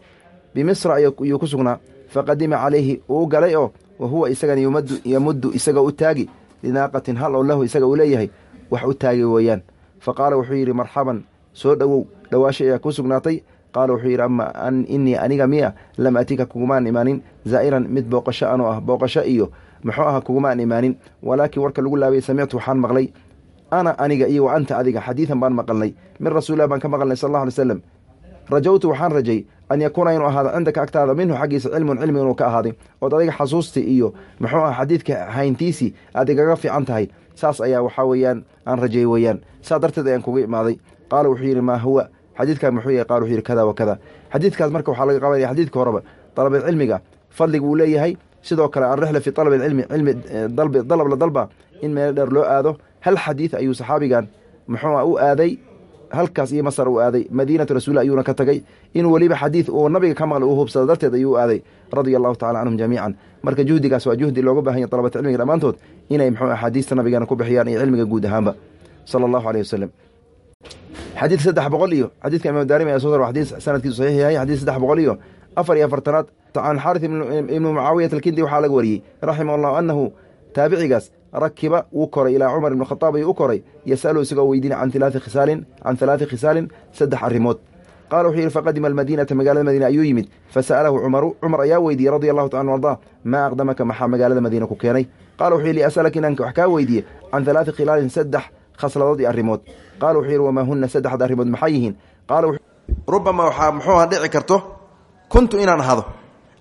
bimisra ayuu ku sugnaa. Faqadima calayhi uu galay oo wa huwa isagana yamuddu isaga u taagi. Linaaqatin hal oo lahu isaga uu leeyahay wax u taagi weeyaan. Fa qaala wuxuu yidhi marxaban soo dhowow dhowaasha ayaa ku sugnaatay. Qaala wuxuu yidhi ama innii aniga miya lam atika kugumaan imaanin. Zaa'iran mid booqasho anoo ah booqasho iyo muxuu aha kugumaan imaanin. Walaakiin warka lagu laabay samictu waxaan maqlay. Ana aniga iyo wa anta adiga xadiidan baan maqalnay. Min rasuulilah baan ka maqalnay sal alla alay slam rajawtu waxaan rajay an yakuuna inuu ahaado cindaka agtaada minhu xaggiisa cilmun cilmi inuu ka ahaaday ood adiga xasuustii iyo muxuu ah xadiidka hayntiisii aad igaga fiican tahay saas ayaa waxaa weeyaan aan rajay weeyaan saa darteed ayaan kuga imaaday qaala wuxuu yidhi maa huwa xadiidkan muxuu yahay qaal wuxuu yidhi kada wa kada xadiidkaas marka waxaa laga qabanaya xadiidka horeba dalabad cilmiga fadliga uu leeyahay sidoo kale alrixla fii dalab cilmi cilmi dalab la dalba in meel dheer loo aado hal xadiid ayuu saxaabigan muxuu u aaday halkaas iyo masar uu aaday. Madiinatu rasuuli ayuuna ka tagay in weliba xadiid uu nabiga ka maqlay uu hubsado darteed ayuu aaday. Radia allahu tacala canhum jamiican. Marka juhdigaas waa juhdi looga baahan yahy dalabata cilmiga dhammaantood inay muxuu axaadiista nabigeena ku bixiyaan iyo cilmiga guud ahaanba. Sala allahu aleyh wasalam xadiidka saddex boqol iyo xadiidka imaam daarimi ayaa soo sar xadiis sanadkiisu saxiix yahay xadiis saddex boqol iyo afar iyo afartanaad. Can xaaris ibnu mucaawiyat alkindi waxaa laga wariyey raximah allahu annahu taabicigaas rakiba wuu koray ilaa cumar ibn khataab ayuu u koray. Yasalu isagoo weydiina can alaai khisaalin can halaati khisaalin saddex arrimood. Qaala wuxuu yidhi faqadima almadiinata magaalada madiina ayuu yimid. Fasa'alahu cumaru cumar ayaa weydiiyey radia allahu taala ardaa maa aqdamaka maxaa magaalada madiina ku keenay? Qaala wuxuu yidhi asalak inaan wax kaa weydiiye can halaati khilaalin saddex khasladood iyo arrimood. Qaala wuxuu yidhi wamaa huna saddexda arrimood maxay yihiin? Qaala rubama waxaa muxuuha dhici karto kuntu inaan ahado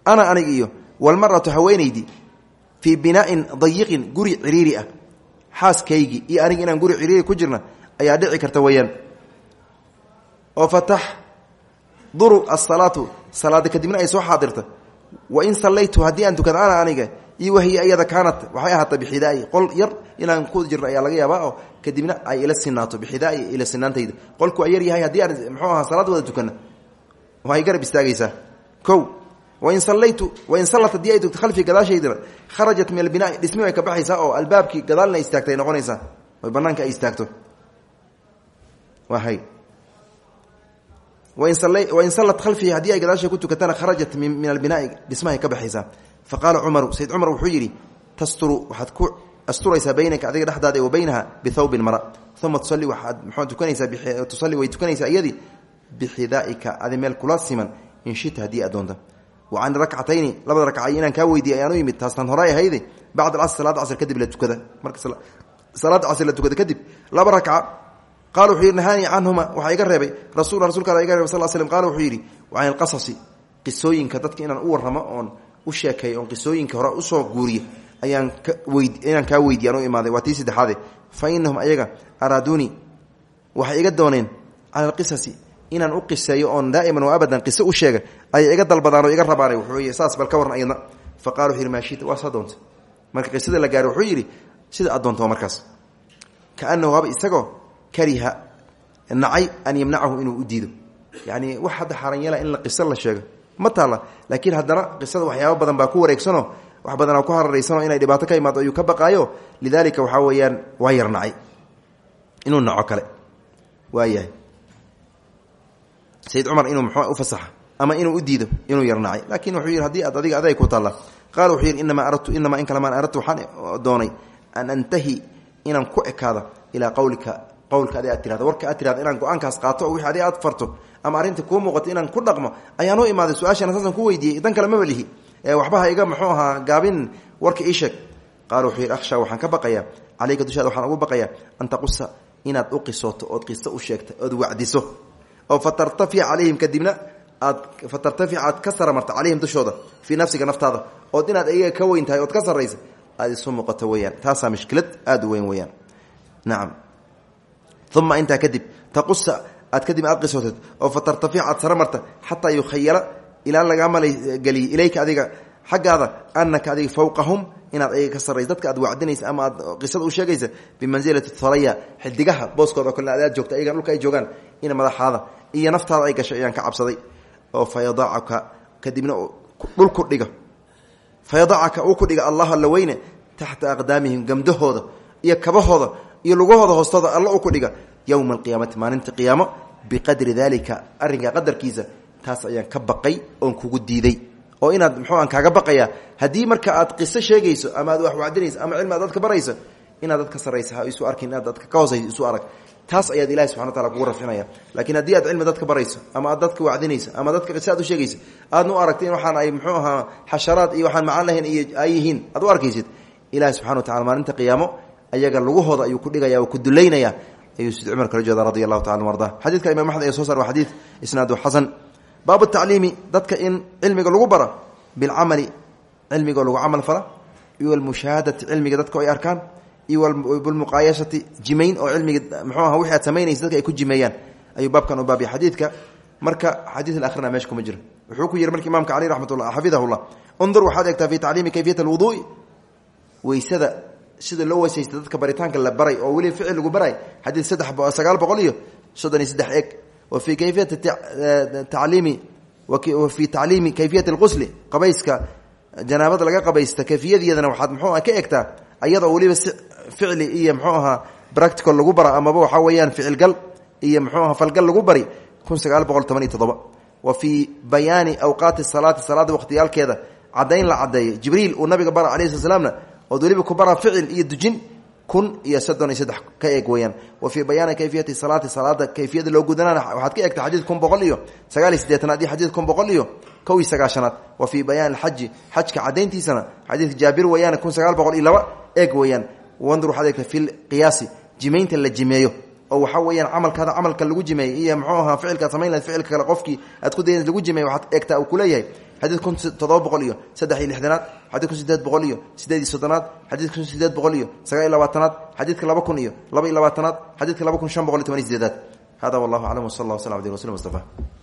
ana anig iyo walmaratu haweenaydii fii binaa'in dayiqin guri ciriiri ah. Xaaskaygii iyo anig inaan guri ciriiri ku jirna ayaa dhici karta weeyaan. Oo fatax duru asalaatu salaada kadibna ay soo xaadirta. Wa in sallaytu haddii aan tukada ana aniga iyo wahiya iyada kaanat waxay ahaata bixidaai. Qol yar inaan ku jirno ayaa laga yaabaa oo kadibna ay ila sinaato bixidaai ila sinaantayda qolku waa yar yahay haddii aan muxuu ahaa salaad wada tukana waxay garab istaagaysaa. Kow wain sallaytu wain sallat haddii ay tugto khalfii gadaashaydana kharajat min albinai dhismi way ka baxaysaa oo albaabkii gadaalna istaagtay ay noqonaysaa oy banaanka ay istaagto wahay wain sallat khalfii haddii ay gadaashay ku tukatana kharajat min albinaai dhismahay ka baxaysaa fa qaala cumaru sayd cumar wuxuu yidhi tasturu waxaad ku asturaysaa baynaka adiga dhexdaada wa baynaha bithawbin mara uma tusalli waxaad muxuu tukanaysaa tusalli way tukanaysaa iyadii bixidaaika meel kula siman in shita haddii aad can rakcatayni labada rakcay inaan kaa weydiiyay ayaan u yimid taastan horay ahayde. Bacd salaada casr kadib la tukada. Marka salaada casr la tukada kadib laba rakca qaala wuxuu yidhi nahaanii canhuma. Waxaa iga reebay rasul rasulka iga reebay sal slm qala wuxuu yidhi can ilqasasi qisooyinka dadka inaan u warramo oon u sheekeeyo oon qisooyinka hore u soo guuriyo ayaan inaan kaa weydiiy aan u imaaday. Waa tii saddexaade fa inahum ayaga inaan u qiseeyo oon daa'iman wa abadan qiso u sheega ayay iga dalbadaan oo iga rabaana wuxuu saas bal ka warran ayadna. Fa qala wuxu yidhi marka qisada la gaaro wuxuu yidhi sida aad markaas. Kaanahu haba isagoo kariha nacay an yamnacahu inuu u diido. Yani wax hadda in la qiso la sheego. Ma laakiin haddana qisada waxyaaba badan baa ku wareegsanoo wax badanaa ku hararaysanoo inay dhibaato ka imaado ayuu ka baqaayo. Lidaalika waxaa weeyaan waa yar nacay. Inuu naco kale. Waayahay sayid cumar inuu mxuu ufasaxa ama inuu u diido inuu yarnacay laakin wuxuu yidhi haddii aad adiga aday ku taalla qaala wuxuu yidhi inamaa aradtu inamaa in kalamaan aradtu waxaan doonay an antahi inaan ku ekaado ilaa qawlika qowlka adi aad tirahdo warka aad tirahdo inaan go'aankaas qaato oo wixii adi aad farto ama arrinta kuu muuqato inaan ku dhaqmo ayaan u imaaday su'aashana saasaan ku weydiiyey. Dan kale maba lihi waxbaha iga muxuu ahaa gaabin warka ii sheeg. Qaala wuxuu yidhi akhsha waxaan ka baqayaa. Calayka dushaada waxaan an taqusa inaad u ood qiso u sheegta ood wacdiso oo fatartafic calayhim kadibna aad fatartafic aad ka saramarta calayhim dushooda fii nafsiga naftaada ood inaad iyaga ka weyn tahay ood ka sarraysa aada isu muuqato weyaan taasaa mushkilad aada u weyn weyaan nacam uma intaa kadib taqusa aad kadib aad qisootad oo fatartafic aad saramarta xataa yukhayala ilaa lagaa malageliy ilayka adiga. Xaggaada anaka adiga fawqahum inaad ayaga ka sarraysa dadka aad wacdinaysa ama aad qisada u sheegaysa bimansilati tharaya xidigaha booskooda o kale iyo naftaada ay gashay ayaan ka cabsaday oo fa yadacaka kadibna dhul ku dhiga fa yadacaka uu ku dhiga allah alla weyne taxta aqdaamihim gamdahooda iyo kabahooda iyo lugahooda hoostooda alla u ku dhiga yowma alqiyaamati maalinta qiyaamo biqadri dalika arrinka qadarkiisa taas ayaan ka baqay oon kugu diiday. Oo inaad muxuu aan kaaga baqayaa haddii marka aad qiso sheegayso ama aad wax wacdinayso ama cilmi aad dadka barayso inaad dadka sarraysa ha isu arkin inaad dadka ka hoosayso isu arag taas ayaad ilahi subxana wataala kugu rafcinaya laakiin haddii aad cilmi dadka barayso ama aad dadka wacdinayso ama dadka qiso aad u sheegayso aadna u aragta in waxaan ay muxuu ahaa xasharaad iyo waxaan macaan lahayn iyo ay yihiin aad u arkaysid ilahi subxana wa tacala maalinta qiyaamo ayaga lugahooda ayuu ku dhigaya oo ku dulaynaya ayuu sid cumar kala jeeda radi allahu tacala arda xadiidka imam axmed ee soo sar waa xadiid isnaadu xasan. Baabu tacliimi dadka in cilmiga lagu bara bilcamali cilmigoo lagu camal fala iyo almushaahadati cilmiga dadka ay arkaan iyo bilmuqaayashati jimayn oo cilmiga mxuu aha wixi aad samaynaysa dadka ay ku jimeeyaan. Ayuu baabkan u baabiya xadiidka. Marka xadiid akhrina meesha kuma jiro wuxuu ku yihi marka imaamka cali raxmatullah xafidahullah undur waxaad eegtaa fi tacliimi kayfiyat alwuduui weysada sida loo weysaysta dadka baritaanka la baray oo weli ficil lagu baray xadiid saddex sagaal boqol iyo soddon iyo saddex eg wa fii kayfiyati tacliimi wa fii tacliimi kayfiyati alqusli qabayska janaabada laga qabaysta kayfiyadiyadana waxaad muxuu ka egtaa ayadoo weliba si ficli iyo muxuu ahaa practical lagu bara amaba waxaa weeyaan ficilgal iyo muxuu aha falgal lagu bari kun sagaal boqol toban iyo toddoba. Wa fii bayaani awqaati salaati salaada waqhtiyaalkeeda caddayn la caddeeyo jibriil uu nabiga bara alayhi sl slamna ood ku bara ficil iyo dujin kun iyo soddon iyo saddex ka eeg weyaan wa fii bayaani kayfiyati salaati salaada kayfiyada loo gudanaan waxaad ka eegta xadiid kun boqol iyo sagaal iyo siddeetanaad iyo xadiid kun boqol iyo kow iyo sagaashanaad. Wa fii bayaani alxaji xajka caddayntiisana xadiidka jaabir weeyaan kun sagaal boqol iyo laba eeg weeyaan wandur waxaad eegta fi lqiyaasi jimaynta la jimeeyo. Oo waxaa weeyaan camalkaada camalka lagu jimeeyey iyo muxuu ahaa ficilkaad samayn lahayd ficilka kale qofkii aad ku dayn lagu jimeey waxaad eegtaa uu kuleeyahay xadiid kun toddoba boqol iyo saddex iyo lixdanaad xadiid kun sideed boqol iyo sideed iyo soddonaad xadiid kun sideed boqol iyo sagaal iyo labaatanaad xadiidka laba kun iyo laba iyo labaatanaad xadiidka laba kun shan boqol iyo toban iyo sideedaad. Hada wallahu aclam wsal allah waslam abdi rasul